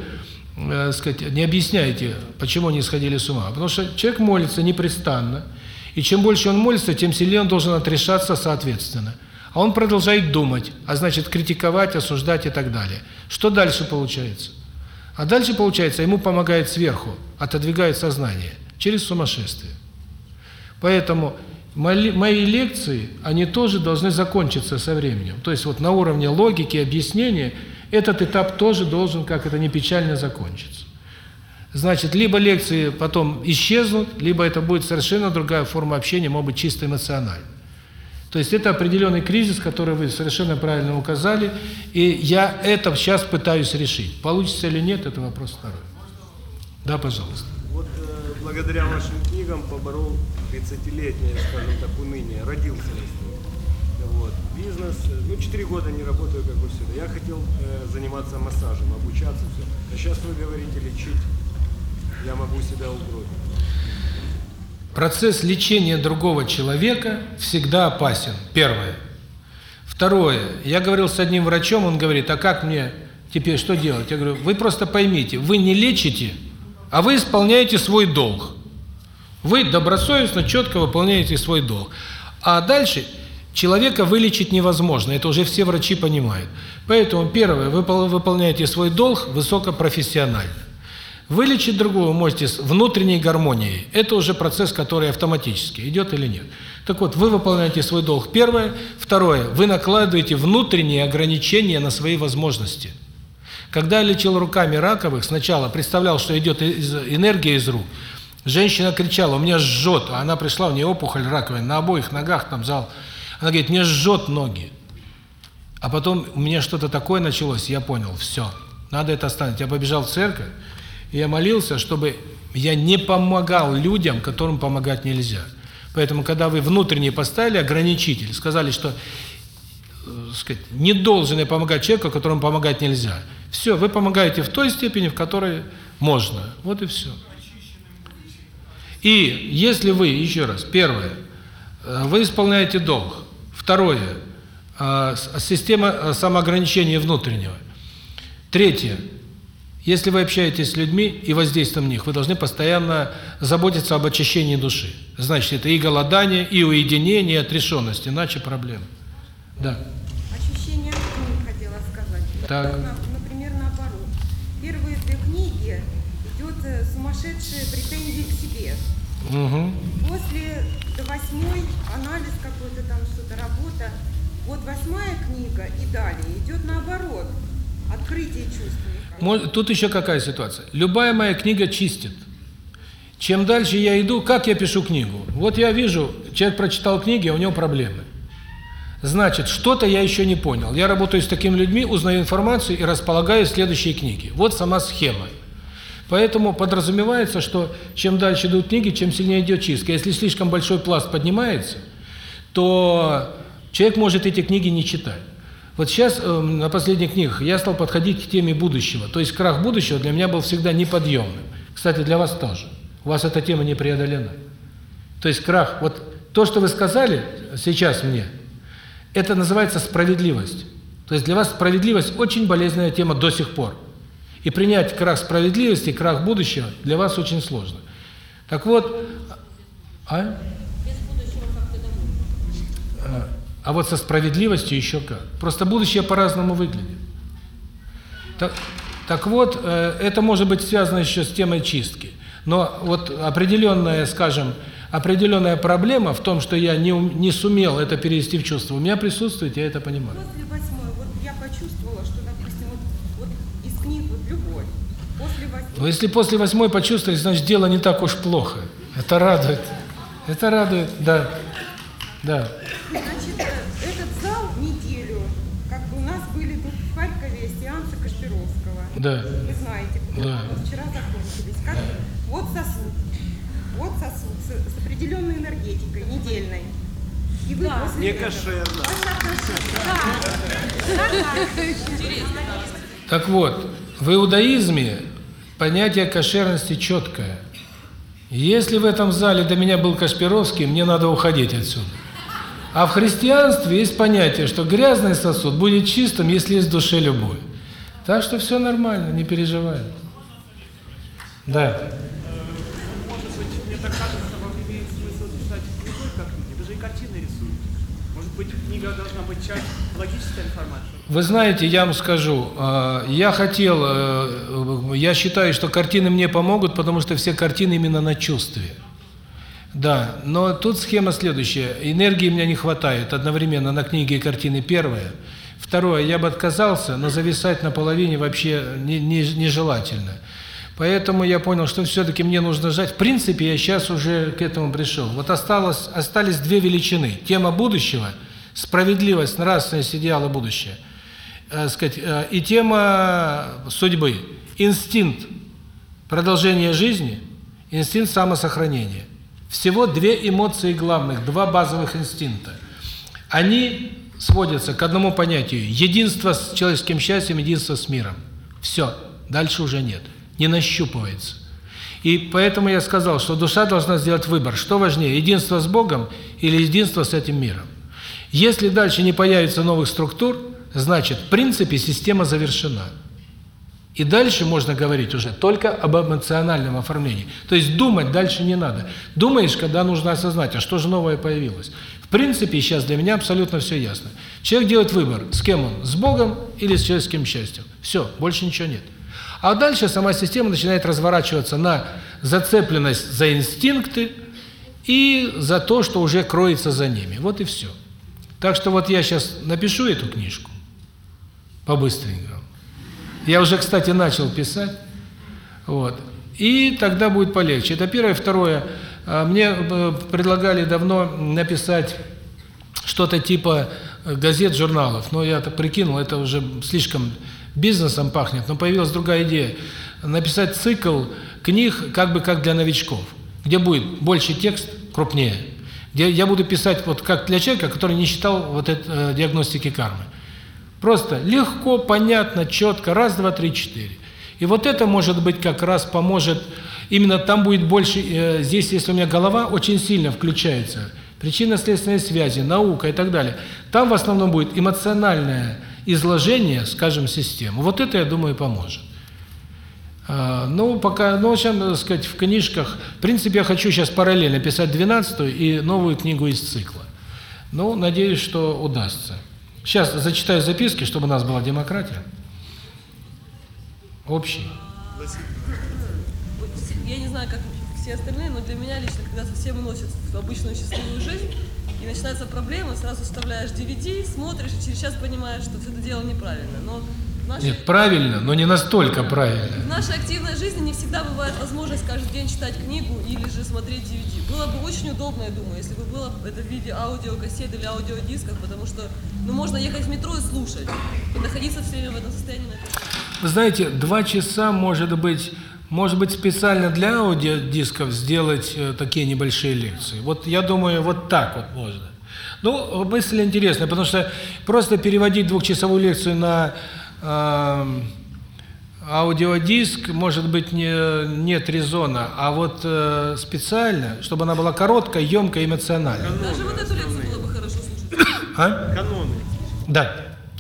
э, сказать, не объясняете, почему они сходили с ума? Потому что человек молится непрестанно, и чем больше он молится, тем сильнее он должен отрешаться соответственно. А он продолжает думать, а значит критиковать, осуждать и так далее. Что дальше получается? А дальше получается, ему помогает сверху, отодвигает сознание через сумасшествие. Поэтому мои, мои лекции, они тоже должны закончиться со временем. То есть вот на уровне логики, объяснения, этот этап тоже должен, как это не печально, закончиться. Значит, либо лекции потом исчезнут, либо это будет совершенно другая форма общения, может быть, чисто эмоциональная. То есть это определенный кризис, который вы совершенно правильно указали, и я это сейчас пытаюсь решить. Получится или нет, это вопрос второй. Да, пожалуйста. Вот э, благодаря вашим книгам поборол 30-летнее, скажем так, уныние, родился. Вот. Бизнес, ну 4 года не работаю как бы сюда. Я хотел э, заниматься массажем, обучаться, все. А сейчас вы говорите лечить, я могу себя угробить. Процесс лечения другого человека всегда опасен. Первое. Второе. Я говорил с одним врачом, он говорит, а как мне теперь что делать? Я говорю, вы просто поймите, вы не лечите, а вы исполняете свой долг. Вы добросовестно, четко выполняете свой долг. А дальше человека вылечить невозможно, это уже все врачи понимают. Поэтому, первое, вы пол- выполняете свой долг высокопрофессионально. Вылечить другого можете с внутренней гармонией. Это уже процесс, который автоматически идет или нет. Так вот, вы выполняете свой долг, первое. Второе, вы накладываете внутренние ограничения на свои возможности. Когда я лечил руками раковых, сначала представлял, что идет из- энергия из рук. Женщина кричала, у меня жжет, а она пришла, у нее опухоль раковины, на обоих ногах там зал. Она говорит, мне жжет ноги. А потом у меня что-то такое началось, я понял, все, надо это оставить. Я побежал в церковь, и я молился, чтобы я не помогал людям, которым помогать нельзя. Поэтому, когда вы внутренне поставили ограничитель, сказали, что э, сказать, не должен я помогать человеку, которому помогать нельзя. Все, вы помогаете в той степени, в которой можно. Вот и все. И если вы, еще раз, первое, э, вы исполняете долг. Второе, э, с- система э, самоограничения внутреннего. Третье, если вы общаетесь с людьми и воздействуете на них, вы должны постоянно заботиться об очищении души. Значит, это и голодание, и уединение, и отрешенность, иначе проблема. Да. Ощущение хотела сказать. Так. На- Например, наоборот. Сумасшедшие претензии к себе. Угу. После до восьмой анализ какой-то там, что-то работа. Вот восьмая книга и далее идет наоборот. Открытие чувств. Тут еще какая ситуация? Любая моя книга чистит. Чем дальше я иду, как я пишу книгу? Вот я вижу, человек прочитал книги, а у него проблемы. Значит, что-то я еще не понял. Я работаю с такими людьми, узнаю информацию и располагаю следующие книги. Вот сама схема. Поэтому подразумевается, что чем дальше идут книги, чем сильнее идет чистка. Если слишком большой пласт поднимается, то человек может эти книги не читать. Вот сейчас э, на последних книгах я стал подходить к теме будущего. То есть крах будущего для меня был всегда неподъемным. Кстати, для вас тоже. У вас эта тема не преодолена. То есть крах, вот то, что вы сказали сейчас мне, это называется справедливость. То есть для вас справедливость очень болезненная тема до сих пор. И принять крах справедливости, крах будущего для вас очень сложно. Так вот, а? А вот со справедливостью еще как. Просто будущее по-разному выглядит. Так, так вот, э, это может быть связано еще с темой чистки. Но вот определенная, скажем, определенная проблема в том, что я не, не сумел это перевести в чувство, у меня присутствует, я это понимаю. После восьмой, вот я почувствовала, что, допустим, вот, вот из книг вот любовь. После восьмой. Но если после восьмой почувствовали, значит, дело не так уж плохо. Это радует. Это радует, да. Да. Значит, э, этот зал неделю, как бы у нас были тут в Харькове сеансы Кашпировского. Да. Вы знаете, Да. вчера закончились. Как бы, вот сосуд, вот сосуд с, с определенной энергетикой, недельной. И вы после Не этого- кошерно. Так вот, в иудаизме понятие кошерности четкое. Если в этом зале до меня был Кашпировский, мне надо уходить отсюда. А в христианстве есть понятие, что грязный сосуд будет чистым, если есть в душе любовь. Так что все нормально, не переживай. Да. Может быть, мне так кажется, вам имеет смысл писать не только книги, даже и картины рисуете. Может быть, книга должна быть часть логической информации. Вы знаете, я вам скажу, э, я хотел, э, я считаю, что картины мне помогут, потому что все картины именно на чувстве. Да, но тут схема следующая. Энергии мне не хватает одновременно на книге и картины первое. Второе, я бы отказался, но зависать на половине вообще не, не, нежелательно. Поэтому я понял, что все-таки мне нужно жать. В принципе, я сейчас уже к этому пришел. Вот осталось, остались две величины. Тема будущего, справедливость, нравственность, идеалы будущего. Э, сказать, э, и тема судьбы. Инстинкт продолжения жизни, инстинкт самосохранения. Всего две эмоции главных, два базовых инстинкта. Они сводятся к одному понятию – единство с человеческим счастьем, единство с миром. Все, дальше уже нет, не нащупывается. И поэтому я сказал, что душа должна сделать выбор, что важнее – единство с Богом или единство с этим миром. Если дальше не появится новых структур, значит, в принципе, система завершена. И дальше можно говорить уже только об эмоциональном оформлении. То есть думать дальше не надо. Думаешь, когда нужно осознать, а что же новое появилось. В принципе, сейчас для меня абсолютно все ясно. Человек делает выбор, с кем он, с Богом или с человеческим счастьем. Все, больше ничего нет. А дальше сама система начинает разворачиваться на зацепленность за инстинкты и за то, что уже кроется за ними. Вот и все. Так что вот я сейчас напишу эту книжку по-быстренькому. Я уже, кстати, начал писать. Вот. И тогда будет полегче. Это первое. Второе. А, Мне э, предлагали давно написать что-то типа э, газет, журналов. Но я так прикинул, это уже слишком бизнесом пахнет. Но появилась другая идея. Написать цикл книг как бы как для новичков. Где будет больше текст, крупнее. Где я буду писать вот как для человека, который не читал вот это, э, диагностики кармы. Просто легко, понятно, четко, раз, два, три, четыре. И вот это, может быть, как раз поможет, именно там будет больше, э, здесь, если у меня голова очень сильно включается, причинно-следственные связи, наука и так далее, там в основном будет эмоциональное изложение, скажем, системы. Вот это, я думаю, поможет. А, Ну, пока, ну, сейчас, так сказать, в книжках, в принципе, я хочу сейчас параллельно писать 12 и новую книгу из цикла. Ну, надеюсь, что удастся. Сейчас зачитаю записки, чтобы у нас была демократия. Общий. Я не знаю, как все остальные, но для меня лично, когда совсем уносят в обычную счастливую жизнь, и начинаются проблемы, сразу вставляешь DVD, смотришь, и через час понимаешь, что все это дело неправильно. Но нашей, Нет, правильно, но не настолько правильно. в нашей активной жизни не всегда бывает возможность каждый день читать книгу или же смотреть DVD. Было бы очень удобно, я думаю, если бы было это в виде аудиокассет или аудиодисков, потому что ну, можно ехать в метро и слушать, и находиться все время в этом состоянии. Вы знаете, два часа, может быть, может быть, специально для аудиодисков сделать э, такие небольшие лекции. Вот я думаю, вот так вот можно. Ну, мысль интересная, потому что просто переводить двухчасовую лекцию на аудиодиск, может быть, не, нет резона, а вот э, специально, чтобы она была короткая, емкая, эмоциональная. Даже вот эту лекцию было бы хорошо слушать. А? Каноны. Да.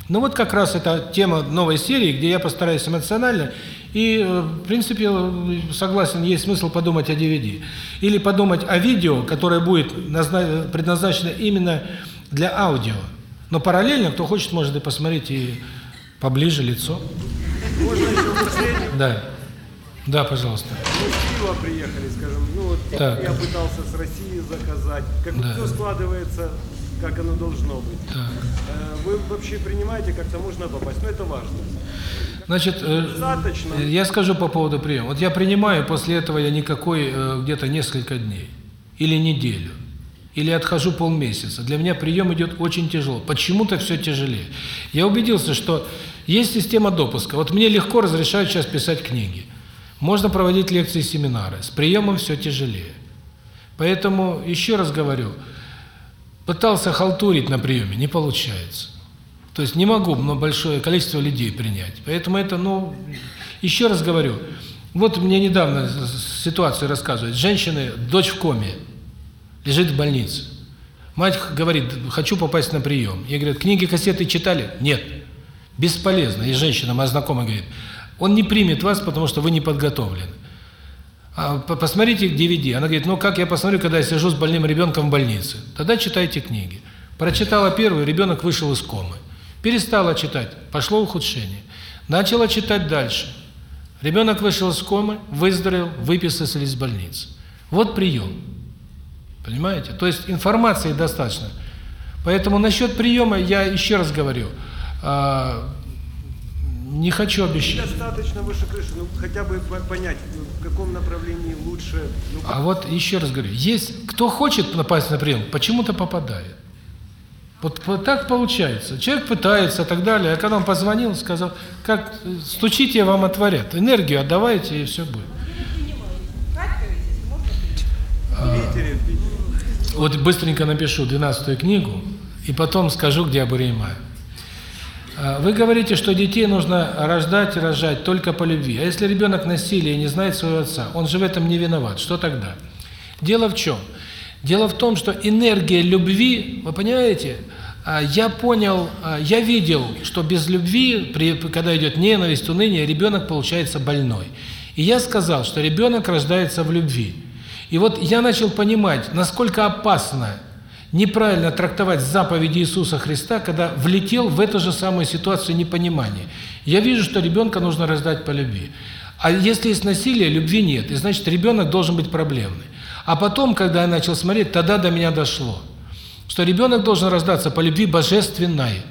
Ну вот как раз это тема новой серии, где я постараюсь эмоционально. И, э, в принципе, согласен, есть смысл подумать о DVD. Или подумать о видео, которое будет назна- предназначено именно для аудио. Но параллельно, кто хочет, может и посмотреть и поближе лицо. Можно еще последний Да. Да, пожалуйста. Ну, Киева приехали, скажем, ну вот Так. я пытался с России заказать. Как Да. все складывается, как оно должно быть. Так. Э, Вы вообще принимаете, как-то можно попасть, но это важно. Значит, э, Достаточно. я скажу по поводу приема. Вот я принимаю, после этого я никакой э, где-то несколько дней или неделю. Или отхожу полмесяца. Для меня прием идет очень тяжело. Почему-то все тяжелее. Я убедился, что есть система допуска. Вот мне легко разрешают сейчас писать книги. Можно проводить лекции, семинары. С приемом все тяжелее. Поэтому, еще раз говорю, пытался халтурить на приеме, не получается. То есть не могу но большое количество людей принять. Поэтому это, ну, еще раз говорю, вот мне недавно ситуацию рассказывают. Женщины, дочь в коме, лежит в больнице. Мать говорит, хочу попасть на прием. Я говорю, книги, кассеты читали? Нет. Бесполезно. И женщина, моя знакомая, говорит, он не примет вас, потому что вы не подготовлены. А по- посмотрите DVD. Она говорит, ну как я посмотрю, когда я сижу с больным ребенком в больнице? Тогда читайте книги. Прочитала первую, ребенок вышел из комы. Перестала читать, пошло ухудшение. Начала читать дальше. Ребенок вышел из комы, выздоровел, выписались из больницы. Вот прием. Понимаете? То есть информации достаточно. Поэтому насчет приема я еще раз говорю, а, не хочу обещать. Достаточно выше крыши, ну хотя бы по- понять, ну, в каком направлении лучше. Ну, А вот еще раз говорю, есть кто хочет напасть на прием, почему-то попадает. Вот, вот так получается. Человек пытается и так далее, а когда он позвонил, сказал, как стучите, вам отворят. Энергию отдавайте, и все будет. в Питере, в Питере. Вот быстренько напишу 12 книгу, и потом скажу, где принимаю. А, Вы говорите, что детей нужно рождать и рожать только по любви. А если ребенок насилие не знает своего отца, он же в этом не виноват. Что тогда? Дело в чем? Дело в том, что энергия любви, вы понимаете, а, я понял, а, я видел, что без любви, при, когда идет ненависть, уныние, ребенок получается больной. И я сказал, что ребенок рождается в любви. И вот я начал понимать, насколько опасно неправильно трактовать заповеди Иисуса Христа, когда влетел в эту же самую ситуацию непонимания. Я вижу, что ребенка нужно рождать по любви. А если есть насилие, любви нет, и значит ребенок должен быть проблемный. А потом, когда я начал смотреть, тогда до меня дошло, что ребенок должен рождаться по любви божественной.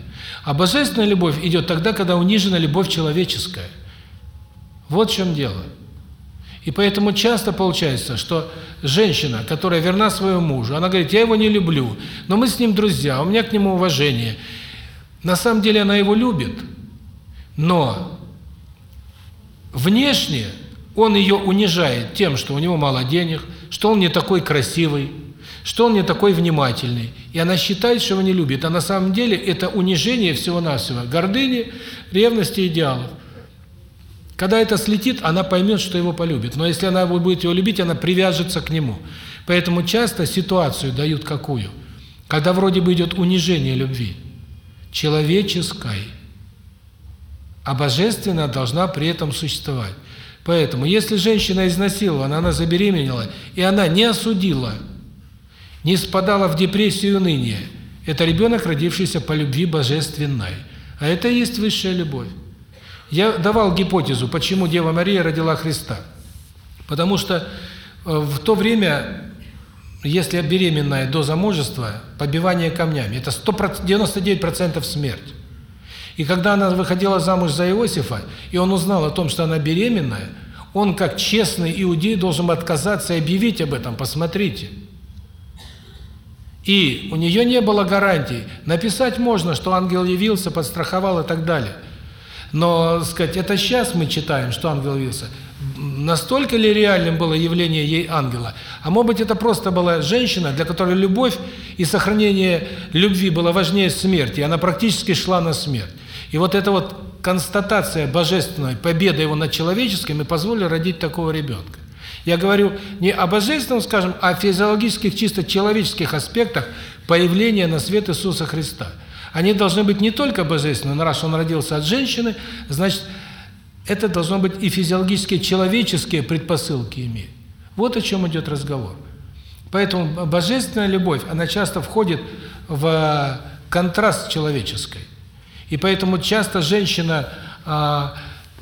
А божественная любовь идет тогда, когда унижена любовь человеческая. Вот в чем дело. И поэтому часто получается, что женщина, которая верна своему мужу, она говорит, я его не люблю, но мы с ним друзья, у меня к нему уважение. На самом деле она его любит, но внешне он ее унижает тем, что у него мало денег, что он не такой красивый, что он не такой внимательный. И она считает, что его не любит. А на самом деле это унижение всего-навсего гордыни, ревности, идеалов. Когда это слетит, она поймет, что его полюбит. Но если она будет его любить, она привяжется к нему. Поэтому часто ситуацию дают какую? Когда вроде бы идет унижение любви. Человеческой. А божественная должна при этом существовать. Поэтому, если женщина изнасилована, она забеременела, и она не осудила, не спадала в депрессию и уныние, это ребенок, родившийся по любви божественной. А это и есть высшая любовь. Я давал гипотезу, почему Дева Мария родила Христа. Потому что Э, В то время, если беременная до замужества, побивание камнями – это 100%, 99% смерть. И когда она выходила замуж за Иосифа, и он узнал о том, что она беременная, он, как честный иудей, должен отказаться и объявить об этом, посмотрите. И у нее не было гарантий. Написать можно, что ангел явился, подстраховал и так далее. Но, сказать, это сейчас мы читаем, что ангел явился. Настолько ли реальным было явление ей ангела? А может быть, это просто была женщина, для которой любовь и сохранение любви было важнее смерти, и она практически шла на смерть. И вот эта вот констатация божественной победы его над человеческим и позволила родить такого ребенка. Я говорю не о божественном, скажем, а о физиологических, чисто человеческих аспектах появления на свет Иисуса Христа. Они должны быть не только божественны, но раз он родился от женщины, значит, это должно быть и физиологические, человеческие предпосылки иметь. Вот о чем идет разговор. Поэтому божественная любовь, она часто входит в контраст с человеческой. И поэтому часто женщина, а,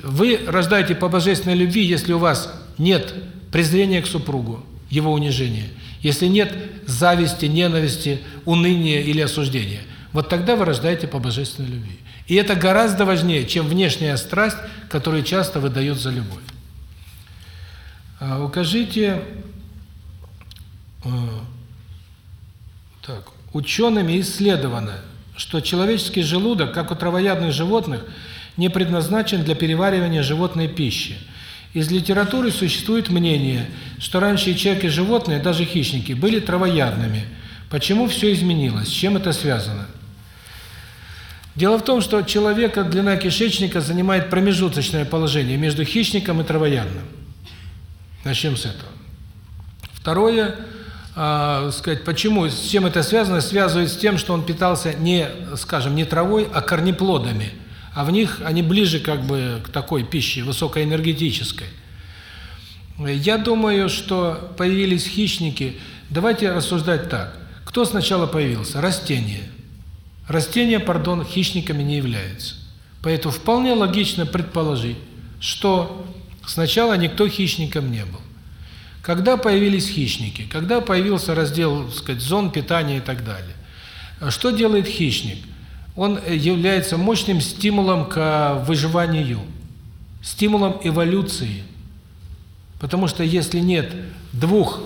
вы рождаете по божественной любви, если у вас нет презрения к супругу, его унижения, если нет зависти, ненависти, уныния или осуждения. Вот тогда вы рождаете по божественной любви. И это гораздо важнее, чем внешняя страсть, которую часто выдают за любовь. А, укажите, э, так, учеными исследовано, что человеческий желудок, как у травоядных животных, не предназначен для переваривания животной пищи. Из литературы существует мнение, что раньше человек, и животные, даже хищники, были травоядными. Почему все изменилось? С чем это связано? Дело в том, что человека длина кишечника занимает промежуточное положение между хищником и травоядным. Начнем с этого. Второе, э, сказать, почему, с чем это связано? Связывает с тем, что он питался не, скажем, не травой, а корнеплодами. А в них они ближе как бы к такой пище высокоэнергетической. Я думаю, что появились хищники. Давайте рассуждать так. Кто сначала появился? Растения. Растения, пардон, хищниками не являются. Поэтому вполне логично предположить, что сначала никто хищником не был. Когда появились хищники? Когда появился раздел, так сказать, зон питания и так далее. Что делает хищник? Он является мощным стимулом к выживанию, стимулом эволюции. Потому что если нет двух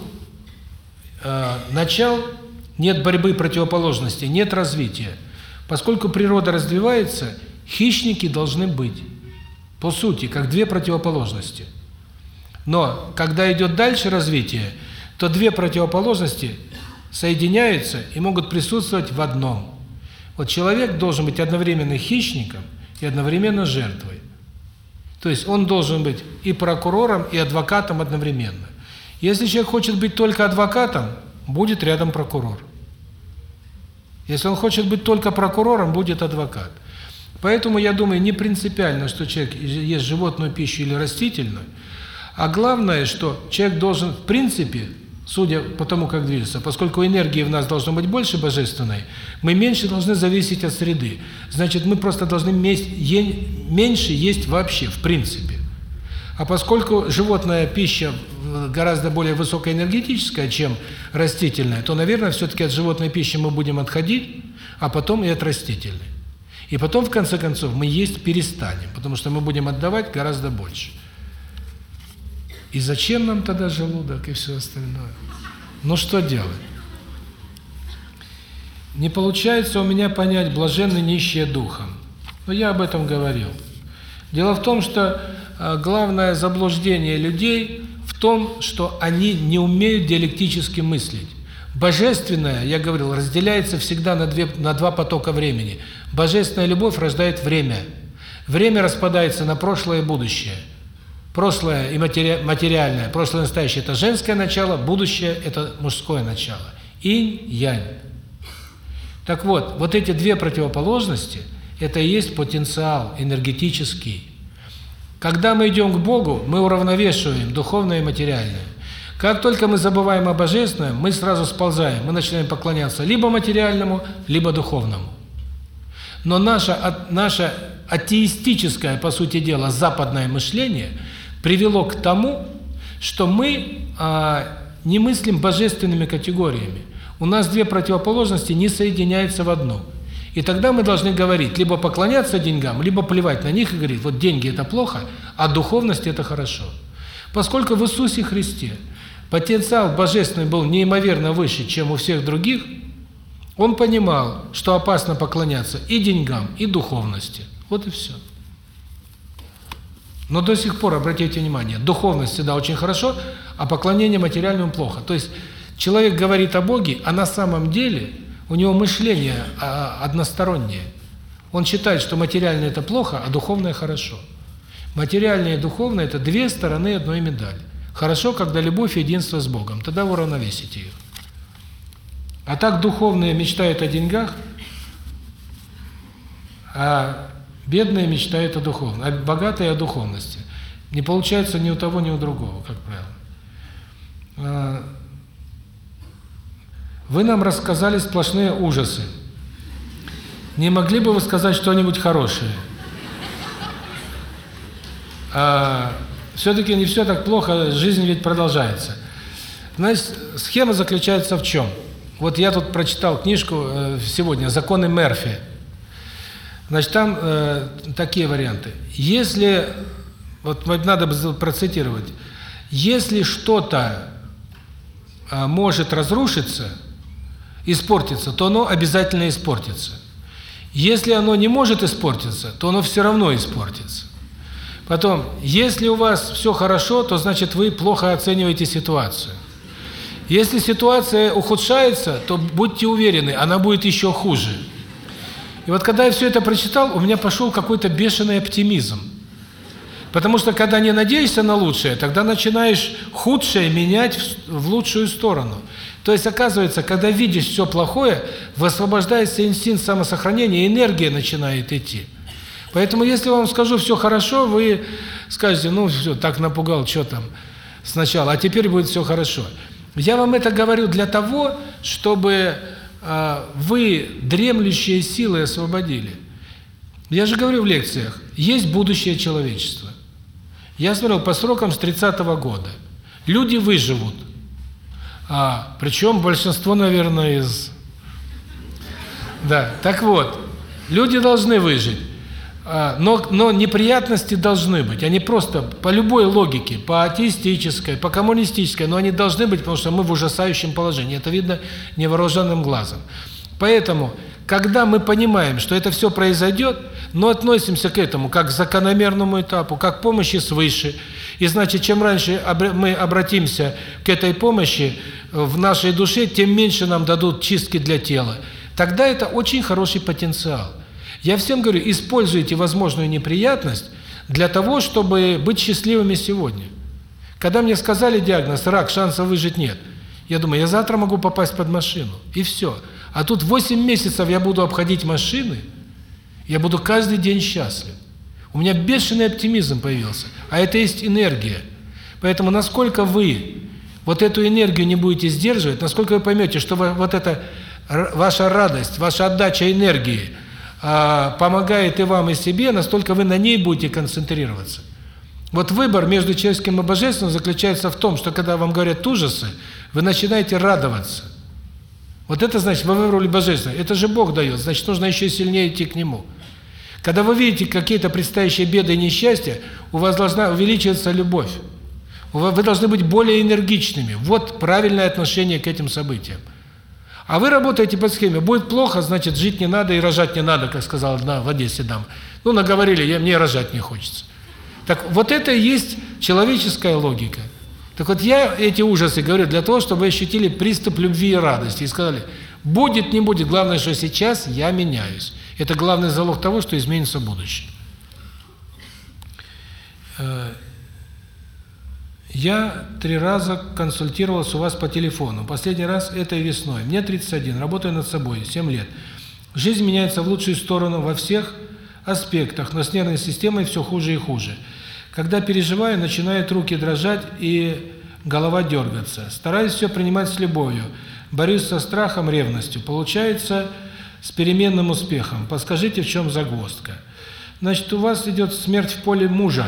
э, начал, нет борьбы противоположностей, нет развития. Поскольку природа развивается, хищники должны быть, по сути, как две противоположности. Но когда идет дальше развитие, то две противоположности соединяются и могут присутствовать в одном. Вот человек должен быть одновременно хищником и одновременно жертвой. То есть он должен быть и прокурором, и адвокатом одновременно. Если человек хочет быть только адвокатом, будет рядом прокурор. Если он хочет быть только прокурором, будет адвокат. Поэтому я думаю, не принципиально, что человек ест животную пищу или растительную, а главное, что человек должен, в принципе, судя по тому, как движется, поскольку энергии в нас должно быть больше божественной, мы меньше должны зависеть от среды. Значит, мы просто должны меньше есть вообще, в принципе. А поскольку животная пища гораздо более высокоэнергетическая, чем растительная, то, наверное, все-таки от животной пищи мы будем отходить, а потом и от растительной. И потом, в конце концов, мы есть перестанем, потому что мы будем отдавать гораздо больше. И зачем нам тогда желудок и все остальное? Ну что делать? Не получается у меня понять блаженны нищие духом. Но я об этом говорил. Дело в том, что главное заблуждение людей в том, что они не умеют диалектически мыслить. Божественное, я говорил, разделяется всегда на две на два потока времени. Божественная любовь рождает время. Время распадается на прошлое и будущее. Прошлое и матери, материальное, прошлое и настоящее – это женское начало, будущее – это мужское начало. Инь-янь. Так вот, вот эти две противоположности – это и есть потенциал энергетический. Когда мы идем к Богу, мы уравновешиваем духовное и материальное. Как только мы забываем о божественном, мы сразу сползаем, мы начинаем поклоняться либо материальному, либо духовному. Но наше, наше атеистическое, по сути дела, западное мышление привело к тому, что мы а, не мыслим божественными категориями. У нас две противоположности не соединяются в одну. И тогда мы должны говорить, либо поклоняться деньгам, либо плевать на них и говорить, вот деньги – это плохо, а духовность – это хорошо. Поскольку в Иисусе Христе потенциал божественный был неимоверно выше, чем у всех других, он понимал, что опасно поклоняться и деньгам, и духовности. Вот и все. Но до сих пор, обратите внимание, духовность всегда очень хорошо, а поклонение материальному плохо. То есть человек говорит о Боге, а на самом деле у него мышление а, одностороннее. Он считает, что материальное – это плохо, а духовное – хорошо. Материальное и духовное – это две стороны одной медали. Хорошо, когда любовь и единство с Богом, тогда вы уравновесите их. А так духовные мечтают о деньгах, а бедные мечтают о духовном, а богатые о духовности. Не получается ни у того, ни у другого, как правило. Вы нам рассказали сплошные ужасы. Не могли бы вы сказать что-нибудь хорошее? А, Все-таки не все так плохо, жизнь ведь продолжается. Значит, схема заключается в чем? Вот я тут прочитал книжку э, сегодня «Законы Мерфи». Значит, там э, такие варианты. Если, вот надо процитировать, если что-то э, может разрушиться, испортиться, то оно обязательно испортится. Если оно не может испортиться, то оно все равно испортится. Потом, если у вас все хорошо, то значит вы плохо оцениваете ситуацию. Если ситуация ухудшается, то будьте уверены, она будет еще хуже. И вот когда я все это прочитал, у меня пошел какой-то бешеный оптимизм. Потому что когда не надеешься на лучшее, тогда начинаешь худшее менять в лучшую сторону. То есть, оказывается, когда видишь все плохое, высвобождается инстинкт самосохранения, энергия начинает идти. Поэтому, если вам скажу все хорошо, вы скажете, ну все, так напугал, что там сначала, а теперь будет все хорошо. Я вам это говорю для того, чтобы э, вы дремлющие силы освободили. Я же говорю в лекциях, есть будущее человечества. Я смотрел по срокам с 30 -го года. Люди выживут. А, причем большинство, наверное, из... Да, так вот, люди должны выжить. А, но, но неприятности должны быть. Они просто по любой логике, по атеистической, по коммунистической, но они должны быть, потому что мы в ужасающем положении. Это видно невооруженным глазом. Поэтому, когда мы понимаем, что это все произойдет, но относимся к этому как к закономерному этапу, как к помощи свыше, и значит, чем раньше мы обратимся к этой помощи в нашей душе, тем меньше нам дадут чистки для тела. Тогда это очень хороший потенциал. Я всем говорю, используйте возможную неприятность для того, чтобы быть счастливыми сегодня. Когда мне сказали диагноз рак, шансов выжить нет. Я думаю, я завтра могу попасть под машину. И все. А тут 8 месяцев я буду обходить машины, я буду каждый день счастлив. У меня бешеный оптимизм появился. А это есть энергия. Поэтому насколько вы вот эту энергию не будете сдерживать, насколько вы поймете, что вот эта ваша радость, ваша отдача энергии а, помогает и вам, и себе, настолько вы на ней будете концентрироваться. Вот выбор между человеческим и божественным заключается в том, что когда вам говорят ужасы, вы начинаете радоваться. Вот это значит, вы выбрали божественное. Это же Бог дает, значит, нужно еще сильнее идти к Нему. Когда вы видите какие-то предстоящие беды и несчастья, у вас должна увеличиваться любовь. Вы должны быть более энергичными. Вот правильное отношение к этим событиям. А вы работаете по схеме. Будет плохо, значит, жить не надо и рожать не надо, как сказала одна в Одессе дама. Ну, наговорили, я, мне рожать не хочется. Так вот это и есть человеческая логика. Так вот я эти ужасы говорю для того, чтобы вы ощутили приступ любви и радости. И сказали, будет, не будет, главное, что сейчас я меняюсь. Это главный залог того, что изменится будущее. Э, я три раза консультировался у вас по телефону. Последний раз этой весной. Мне 31, работаю над собой, 7 лет. Жизнь меняется в лучшую сторону во всех аспектах, но с нервной системой все хуже и хуже. Когда переживаю, начинают руки дрожать и голова дергаться. Стараюсь все принимать с любовью. Борюсь со страхом, ревностью. Получается с переменным успехом. Подскажите, в чем загвоздка? Значит, у вас идет смерть в поле мужа.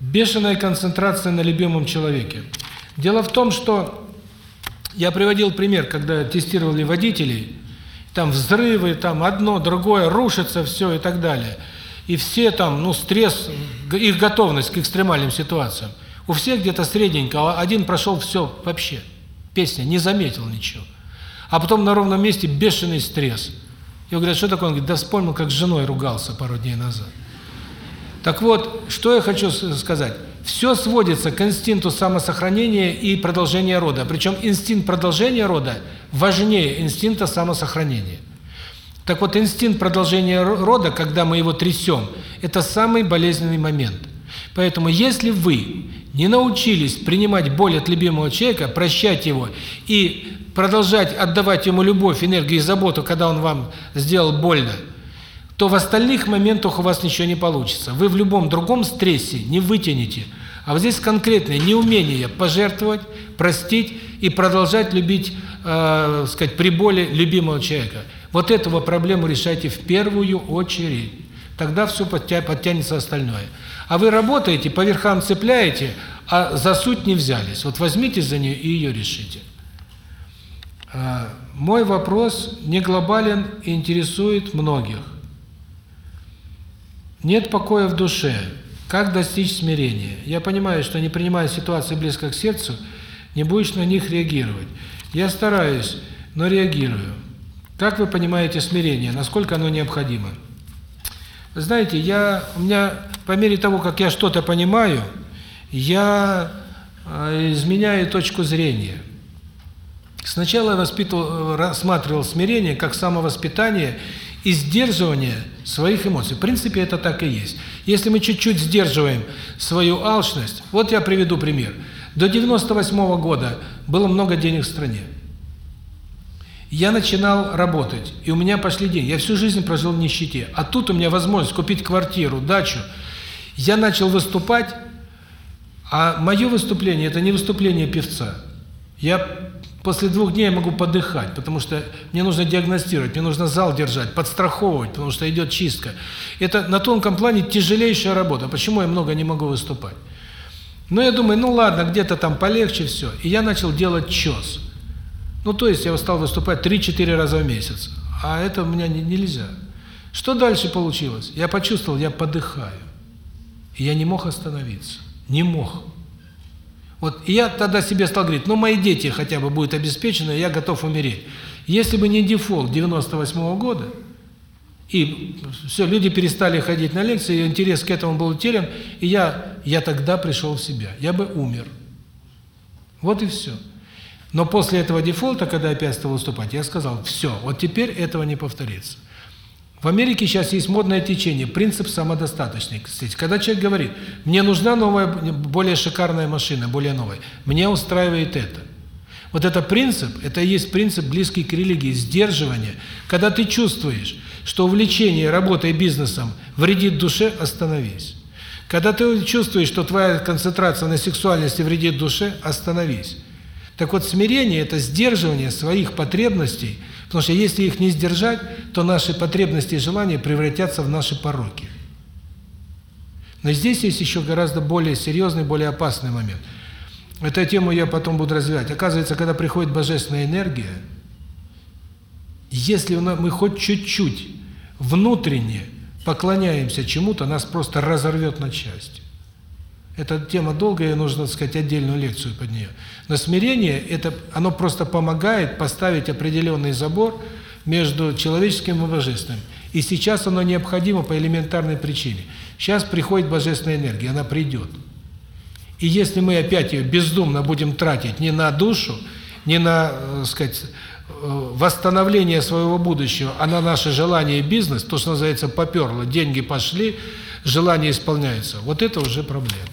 Бешеная концентрация на любимом человеке. Дело в том, что я приводил пример, когда тестировали водителей, там взрывы, там одно, другое, рушится все и так далее. И все там, ну, стресс, их готовность к экстремальным ситуациям. У всех где-то средненько, а один прошел все вообще. Песня, не заметил ничего. А потом на ровном месте бешеный стресс. Я говорю, что такое? Он говорит, да вспомнил, как с женой ругался пару дней назад. Так вот, что я хочу сказать. Все сводится к инстинкту самосохранения и продолжения рода. Причем инстинкт продолжения рода важнее инстинкта самосохранения. Так вот, инстинкт продолжения рода, когда мы его трясем, это самый болезненный момент. Поэтому, если вы не научились принимать боль от любимого человека, прощать его и продолжать отдавать ему любовь, энергию и заботу, когда он вам сделал больно, то в остальных моментах у вас ничего не получится. Вы в любом другом стрессе не вытянете. А вот здесь конкретное неумение пожертвовать, простить и продолжать любить, э, сказать, при боли любимого человека. Вот этого проблему решайте в первую очередь. Тогда все подтянется остальное. А вы работаете, по верхам цепляете, а за суть не взялись. Вот возьмите за нее и ее решите. А, мой вопрос не глобален и интересует многих. Нет покоя в душе. Как достичь смирения? Я понимаю, что не принимая ситуации близко к сердцу, не будешь на них реагировать. Я стараюсь, но реагирую. Как вы понимаете смирение? Насколько оно необходимо? Знаете, я у меня по мере того, как я что-то понимаю, я э, изменяю точку зрения. Сначала я воспитывал, рассматривал смирение как самовоспитание и сдерживание своих эмоций. В принципе, это так и есть. Если мы чуть-чуть сдерживаем свою алчность, вот я приведу пример. До 98 -го года было много денег в стране. Я начинал работать, и у меня пошли деньги. Я всю жизнь прожил в нищете. А тут у меня возможность купить квартиру, дачу. Я начал выступать, а мое выступление – это не выступление певца. Я после двух дней могу подыхать, потому что мне нужно диагностировать, мне нужно зал держать, подстраховывать, потому что идет чистка. Это на тонком плане тяжелейшая работа. Почему я много не могу выступать? Но я думаю, ну ладно, где-то там полегче все. И я начал делать чес. Ну, то есть я стал выступать 3-4 раза в месяц. А это у меня не, нельзя. Что дальше получилось? Я почувствовал, я подыхаю. И я не мог остановиться. Не мог. Вот и я тогда себе стал говорить, ну, мои дети хотя бы будут обеспечены, я готов умереть. Если бы не дефолт 98 -го года, и все, люди перестали ходить на лекции, интерес к этому был утерян, и я, я тогда пришел в себя. Я бы умер. Вот и все. Но после этого дефолта, когда опять стал выступать, я сказал, все, вот теперь этого не повторится. В Америке сейчас есть модное течение, принцип самодостаточный. Кстати, когда человек говорит, мне нужна новая, более шикарная машина, более новая, мне устраивает это. Вот это принцип, это и есть принцип близкий к религии, сдерживания. Когда ты чувствуешь, что увлечение работой бизнесом вредит душе, остановись. Когда ты чувствуешь, что твоя концентрация на сексуальности вредит душе, остановись. Так вот, смирение – это сдерживание своих потребностей, потому что если их не сдержать, то наши потребности и желания превратятся в наши пороки. Но здесь есть еще гораздо более серьезный, более опасный момент. Эту тему я потом буду развивать. Оказывается, когда приходит божественная энергия, если мы хоть чуть-чуть внутренне поклоняемся чему-то, нас просто разорвет на части. Эта тема долгая, нужно, так сказать, отдельную лекцию под нее. Но смирение, это, оно просто помогает поставить определенный забор между человеческим и божественным. И сейчас оно необходимо по элементарной причине. Сейчас приходит божественная энергия, она придет. И если мы опять ее бездумно будем тратить не на душу, не на, так сказать, восстановление своего будущего, а на наши желания и бизнес, то, что называется, поперло, деньги пошли, желания исполняются, вот это уже проблема.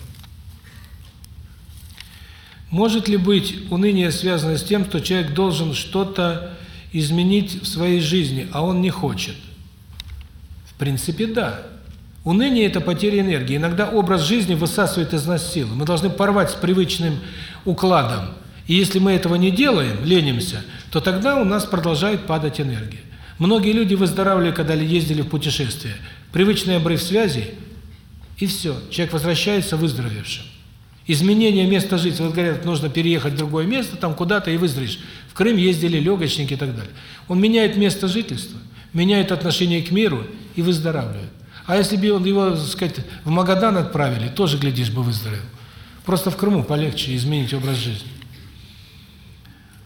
Может ли быть уныние связано с тем, что человек должен что-то изменить в своей жизни, а он не хочет? В принципе, да. Уныние – это потеря энергии. Иногда образ жизни высасывает из нас силы. Мы должны порвать с привычным укладом. И если мы этого не делаем, ленимся, то тогда у нас продолжает падать энергия. Многие люди выздоравливали, когда ездили в путешествие. Привычный обрыв связи И все. Человек возвращается выздоровевшим. Изменение места жительства. Вот говорят, нужно переехать в другое место, там куда-то и выздороветь. В Крым ездили легочники и так далее. Он меняет место жительства, меняет отношение к миру и выздоравливает. А если бы он его, так сказать, в Магадан отправили, тоже, глядишь, бы выздоровел. Просто в Крыму полегче изменить образ жизни.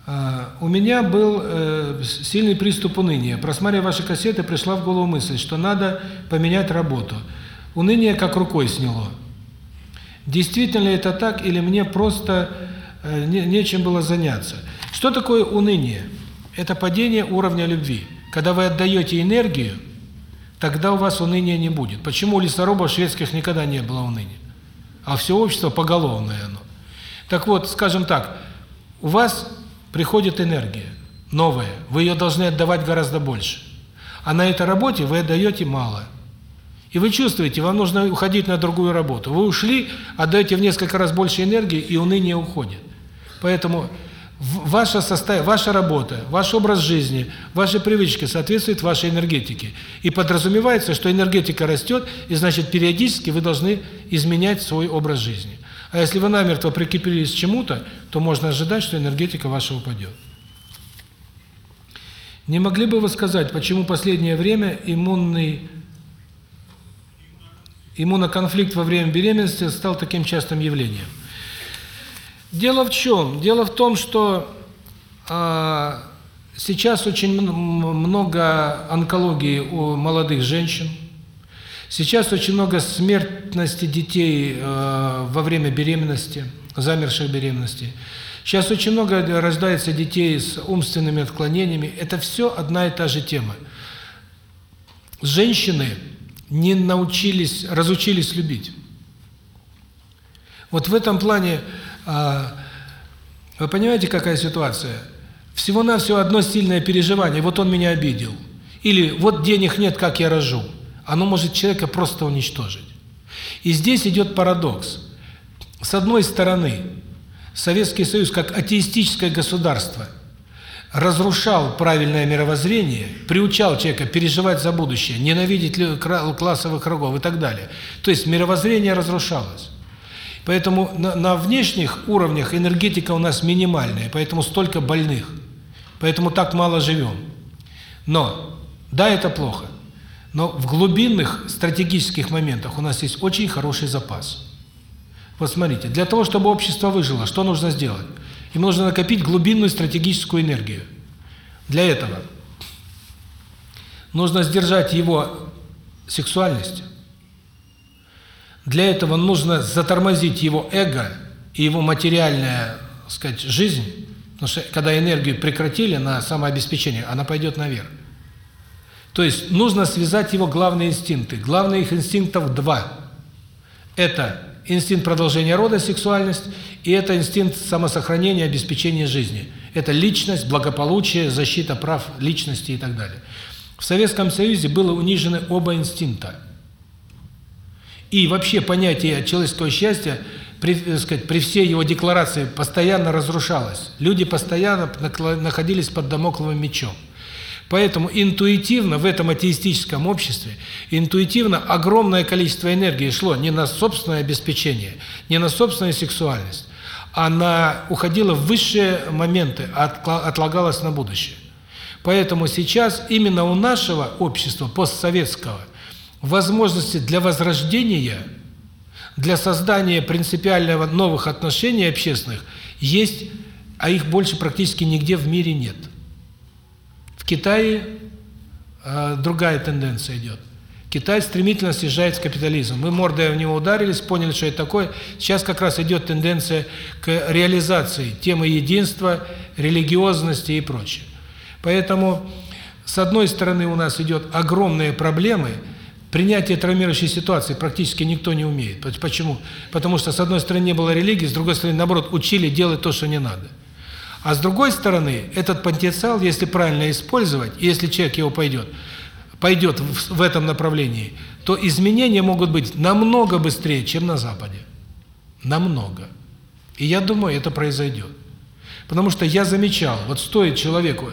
А, у меня был э, сильный приступ уныния. Просматривая ваши кассеты, пришла в голову мысль, что надо поменять работу. Уныние как рукой сняло. Действительно это так, или мне просто э, не, нечем было заняться? Что такое уныние? Это падение уровня любви. Когда вы отдаете энергию, тогда у вас уныния не будет. Почему у лесорубов шведских никогда не было уныния? А все общество поголовное оно. Так вот, скажем так, у вас приходит энергия новая, вы ее должны отдавать гораздо больше. А на этой работе вы отдаете мало. И вы чувствуете, вам нужно уходить на другую работу. Вы ушли, отдаете в несколько раз больше энергии, и уныние уходит. Поэтому ваша состояние, ваша работа, ваш образ жизни, ваши привычки соответствуют вашей энергетике. И подразумевается, что энергетика растет, и значит периодически вы должны изменять свой образ жизни. А если вы намертво прикрепились к чему-то, то можно ожидать, что энергетика ваша упадет. Не могли бы вы сказать, почему последнее время иммунный иммуноконфликт во время беременности стал таким частым явлением? Дело в чем? Дело в том, что э, сейчас очень много онкологии у молодых женщин. Сейчас очень много смертности детей э, во время беременности, замерших беременностей. Сейчас очень много рождается детей с умственными отклонениями. Это все одна и та же тема. Женщины не научились, разучились любить. Вот в этом плане а, вы понимаете, какая ситуация? Всего-навсего одно сильное переживание, вот он меня обидел. Или вот денег нет, как я рожу. Оно может человека просто уничтожить. И здесь идет парадокс. С одной стороны, Советский Союз как атеистическое государство разрушал правильное мировоззрение, приучал человека переживать за будущее, ненавидеть классовых врагов и так далее. То есть мировоззрение разрушалось. Поэтому на, на внешних уровнях энергетика у нас минимальная, поэтому столько больных. Поэтому так мало живем. Но, да, это плохо. Но в глубинных стратегических моментах у нас есть очень хороший запас. Вот смотрите, для того, чтобы общество выжило, что нужно сделать? Им нужно накопить глубинную стратегическую энергию. Для этого нужно сдержать его сексуальность, для этого нужно затормозить его эго и его материальная, так сказать, жизнь, потому что когда энергию прекратили на самообеспечение, она пойдет наверх. То есть нужно связать его главные инстинкты. Главных инстинктов два. Это инстинкт продолжения рода, сексуальность, и это инстинкт самосохранения, обеспечения жизни. Это личность, благополучие, защита прав личности и так далее. В Советском Союзе было унижены оба инстинкта. И вообще понятие человеческого счастья при, так сказать, при всей его декларации постоянно разрушалось. Люди постоянно находились под домокловым мечом. Поэтому интуитивно в этом атеистическом обществе, интуитивно огромное количество энергии шло не на собственное обеспечение, не на собственную сексуальность, а на уходило в высшие моменты, отлагалось на будущее. Поэтому сейчас именно у нашего общества постсоветского возможности для возрождения, для создания принципиального новых отношений общественных есть, а их больше практически нигде в мире нет. Китае э, другая тенденция идет. Китай стремительно съезжает с капитализмом. Мы мордой в него ударились, поняли, что это такое. Сейчас как раз идет тенденция к реализации темы единства, религиозности и прочее. Поэтому, с одной стороны, у нас идет огромные проблемы – Принятие травмирующей ситуации практически никто не умеет. Почему? Потому что, с одной стороны, не было религии, с другой стороны, наоборот, учили делать то, что не надо. А с другой стороны, этот потенциал, если правильно использовать, если человек его пойдет, пойдет в, в этом направлении, то изменения могут быть намного быстрее, чем на Западе. Намного. И я думаю, это произойдет. Потому что я замечал, вот стоит человеку,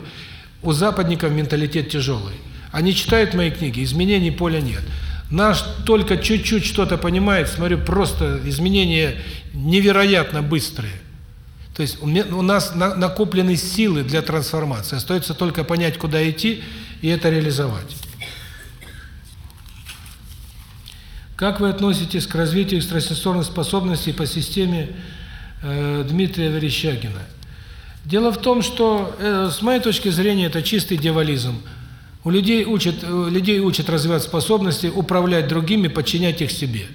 у западников менталитет тяжелый, они читают мои книги, изменений поля нет. Наш только чуть-чуть что-то понимает, смотрю, просто изменения невероятно быстрые. То есть у, меня, у нас на, накоплены силы для трансформации. Остается только понять, куда идти, и это реализовать. Как вы относитесь к развитию экстрасенсорных способностей по системе э, Дмитрия Верещагина? Дело в том, что, э, с моей точки зрения, это чистый дьяволизм. У людей учат, э, людей учат развивать способности, управлять другими, подчинять их себе.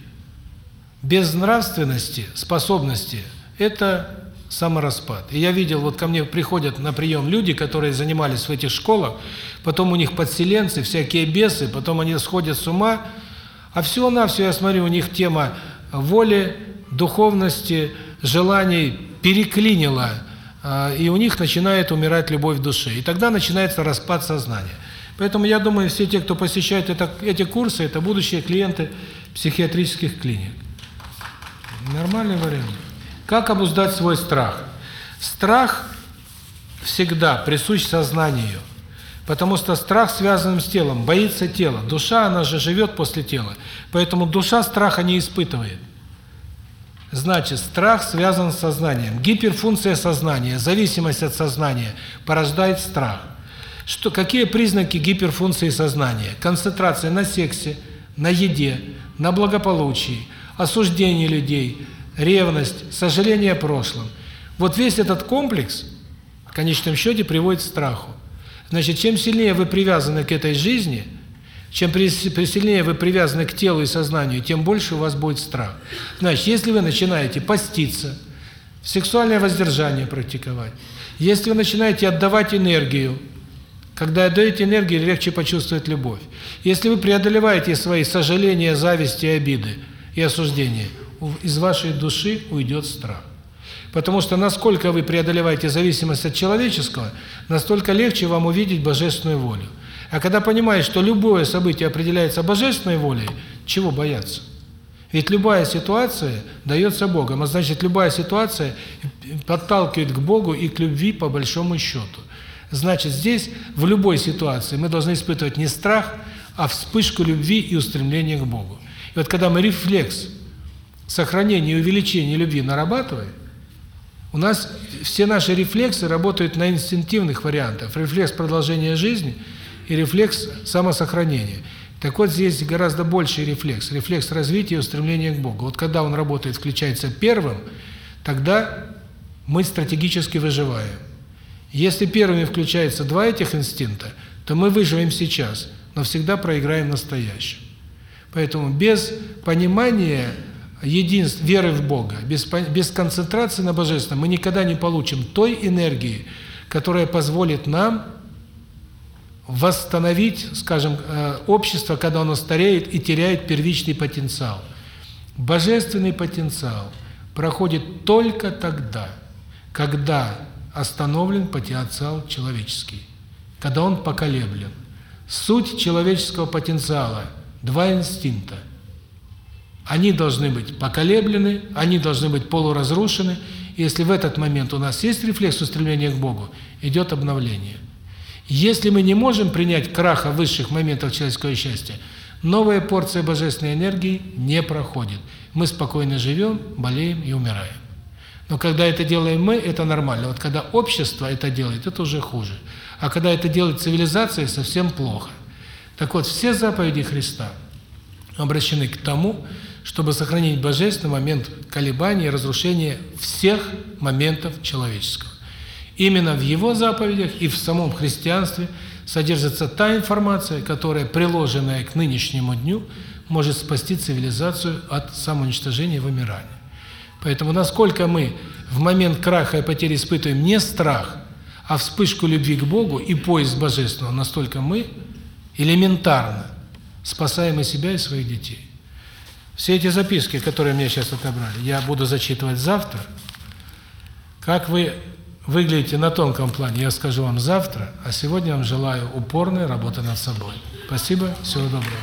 Без нравственности, способности – это самораспад. И я видел, вот ко мне приходят на прием люди, которые занимались в этих школах, потом у них подселенцы, всякие бесы, потом они сходят с ума, а всего-навсего, я смотрю, у них тема воли, духовности, желаний переклинила, а, и у них начинает умирать любовь в душе. И тогда начинается распад сознания. Поэтому я думаю, все те, кто посещает это, эти курсы, это будущие клиенты психиатрических клиник. Нормальный вариант. Как обуздать свой страх? Страх всегда присущ сознанию. Потому что страх связан с телом, боится тела. Душа, она же живет после тела. Поэтому душа страха не испытывает. Значит, страх связан с сознанием. Гиперфункция сознания, зависимость от сознания порождает страх. Что, какие признаки гиперфункции сознания? Концентрация на сексе, на еде, на благополучии, осуждение людей, ревность, сожаление о прошлом. Вот весь этот комплекс в конечном счете приводит к страху. Значит, чем сильнее вы привязаны к этой жизни, чем сильнее вы привязаны к телу и сознанию, тем больше у вас будет страх. Значит, если вы начинаете поститься, сексуальное воздержание практиковать, если вы начинаете отдавать энергию, когда отдаете энергию, легче почувствовать любовь. Если вы преодолеваете свои сожаления, зависти, обиды и осуждения, из вашей души уйдет страх. Потому что насколько вы преодолеваете зависимость от человеческого, настолько легче вам увидеть божественную волю. А когда понимаешь, что любое событие определяется божественной волей, чего бояться? Ведь любая ситуация дается Богом, а значит, любая ситуация подталкивает к Богу и к любви по большому счету. Значит, здесь, в любой ситуации, мы должны испытывать не страх, а вспышку любви и устремление к Богу. И вот когда мы рефлекс сохранения и увеличения любви нарабатываем, у нас все наши рефлексы работают на инстинктивных вариантах. Рефлекс продолжения жизни и рефлекс самосохранения. Так вот, здесь гораздо больший рефлекс. Рефлекс развития и устремления к Богу. Вот когда он работает, включается первым, тогда мы стратегически выживаем. Если первыми включаются два этих инстинкта, то мы выживем сейчас, но всегда проиграем настоящем. Поэтому без понимания единств, веры в Бога, без, без концентрации на Божественном мы никогда не получим той энергии, которая позволит нам восстановить, скажем, э, общество, когда оно стареет и теряет первичный потенциал. Божественный потенциал проходит только тогда, когда остановлен потенциал человеческий, когда он поколеблен. Суть человеческого потенциала – два инстинкта – они должны быть поколеблены, они должны быть полуразрушены. И если в этот момент у нас есть рефлекс устремления к Богу, идет обновление. Если мы не можем принять краха высших моментов человеческого счастья, новая порция божественной энергии не проходит. Мы спокойно живем, болеем и умираем. Но когда это делаем мы, это нормально. Вот когда общество это делает, это уже хуже. А когда это делает цивилизация, совсем плохо. Так вот, все заповеди Христа обращены к тому, чтобы сохранить божественный момент колебания и разрушения всех моментов человеческого. Именно в его заповедях и в самом христианстве содержится та информация, которая, приложенная к нынешнему дню, может спасти цивилизацию от самоуничтожения и вымирания. Поэтому насколько мы в момент краха и потери испытываем не страх, а вспышку любви к Богу и поиск Божественного, настолько мы элементарно спасаем и себя, и своих детей. Все эти записки, которые мне сейчас отобрали, я буду зачитывать завтра. Как вы выглядите на тонком плане, я скажу вам завтра, а сегодня вам желаю упорной работы над собой. Спасибо, всего доброго.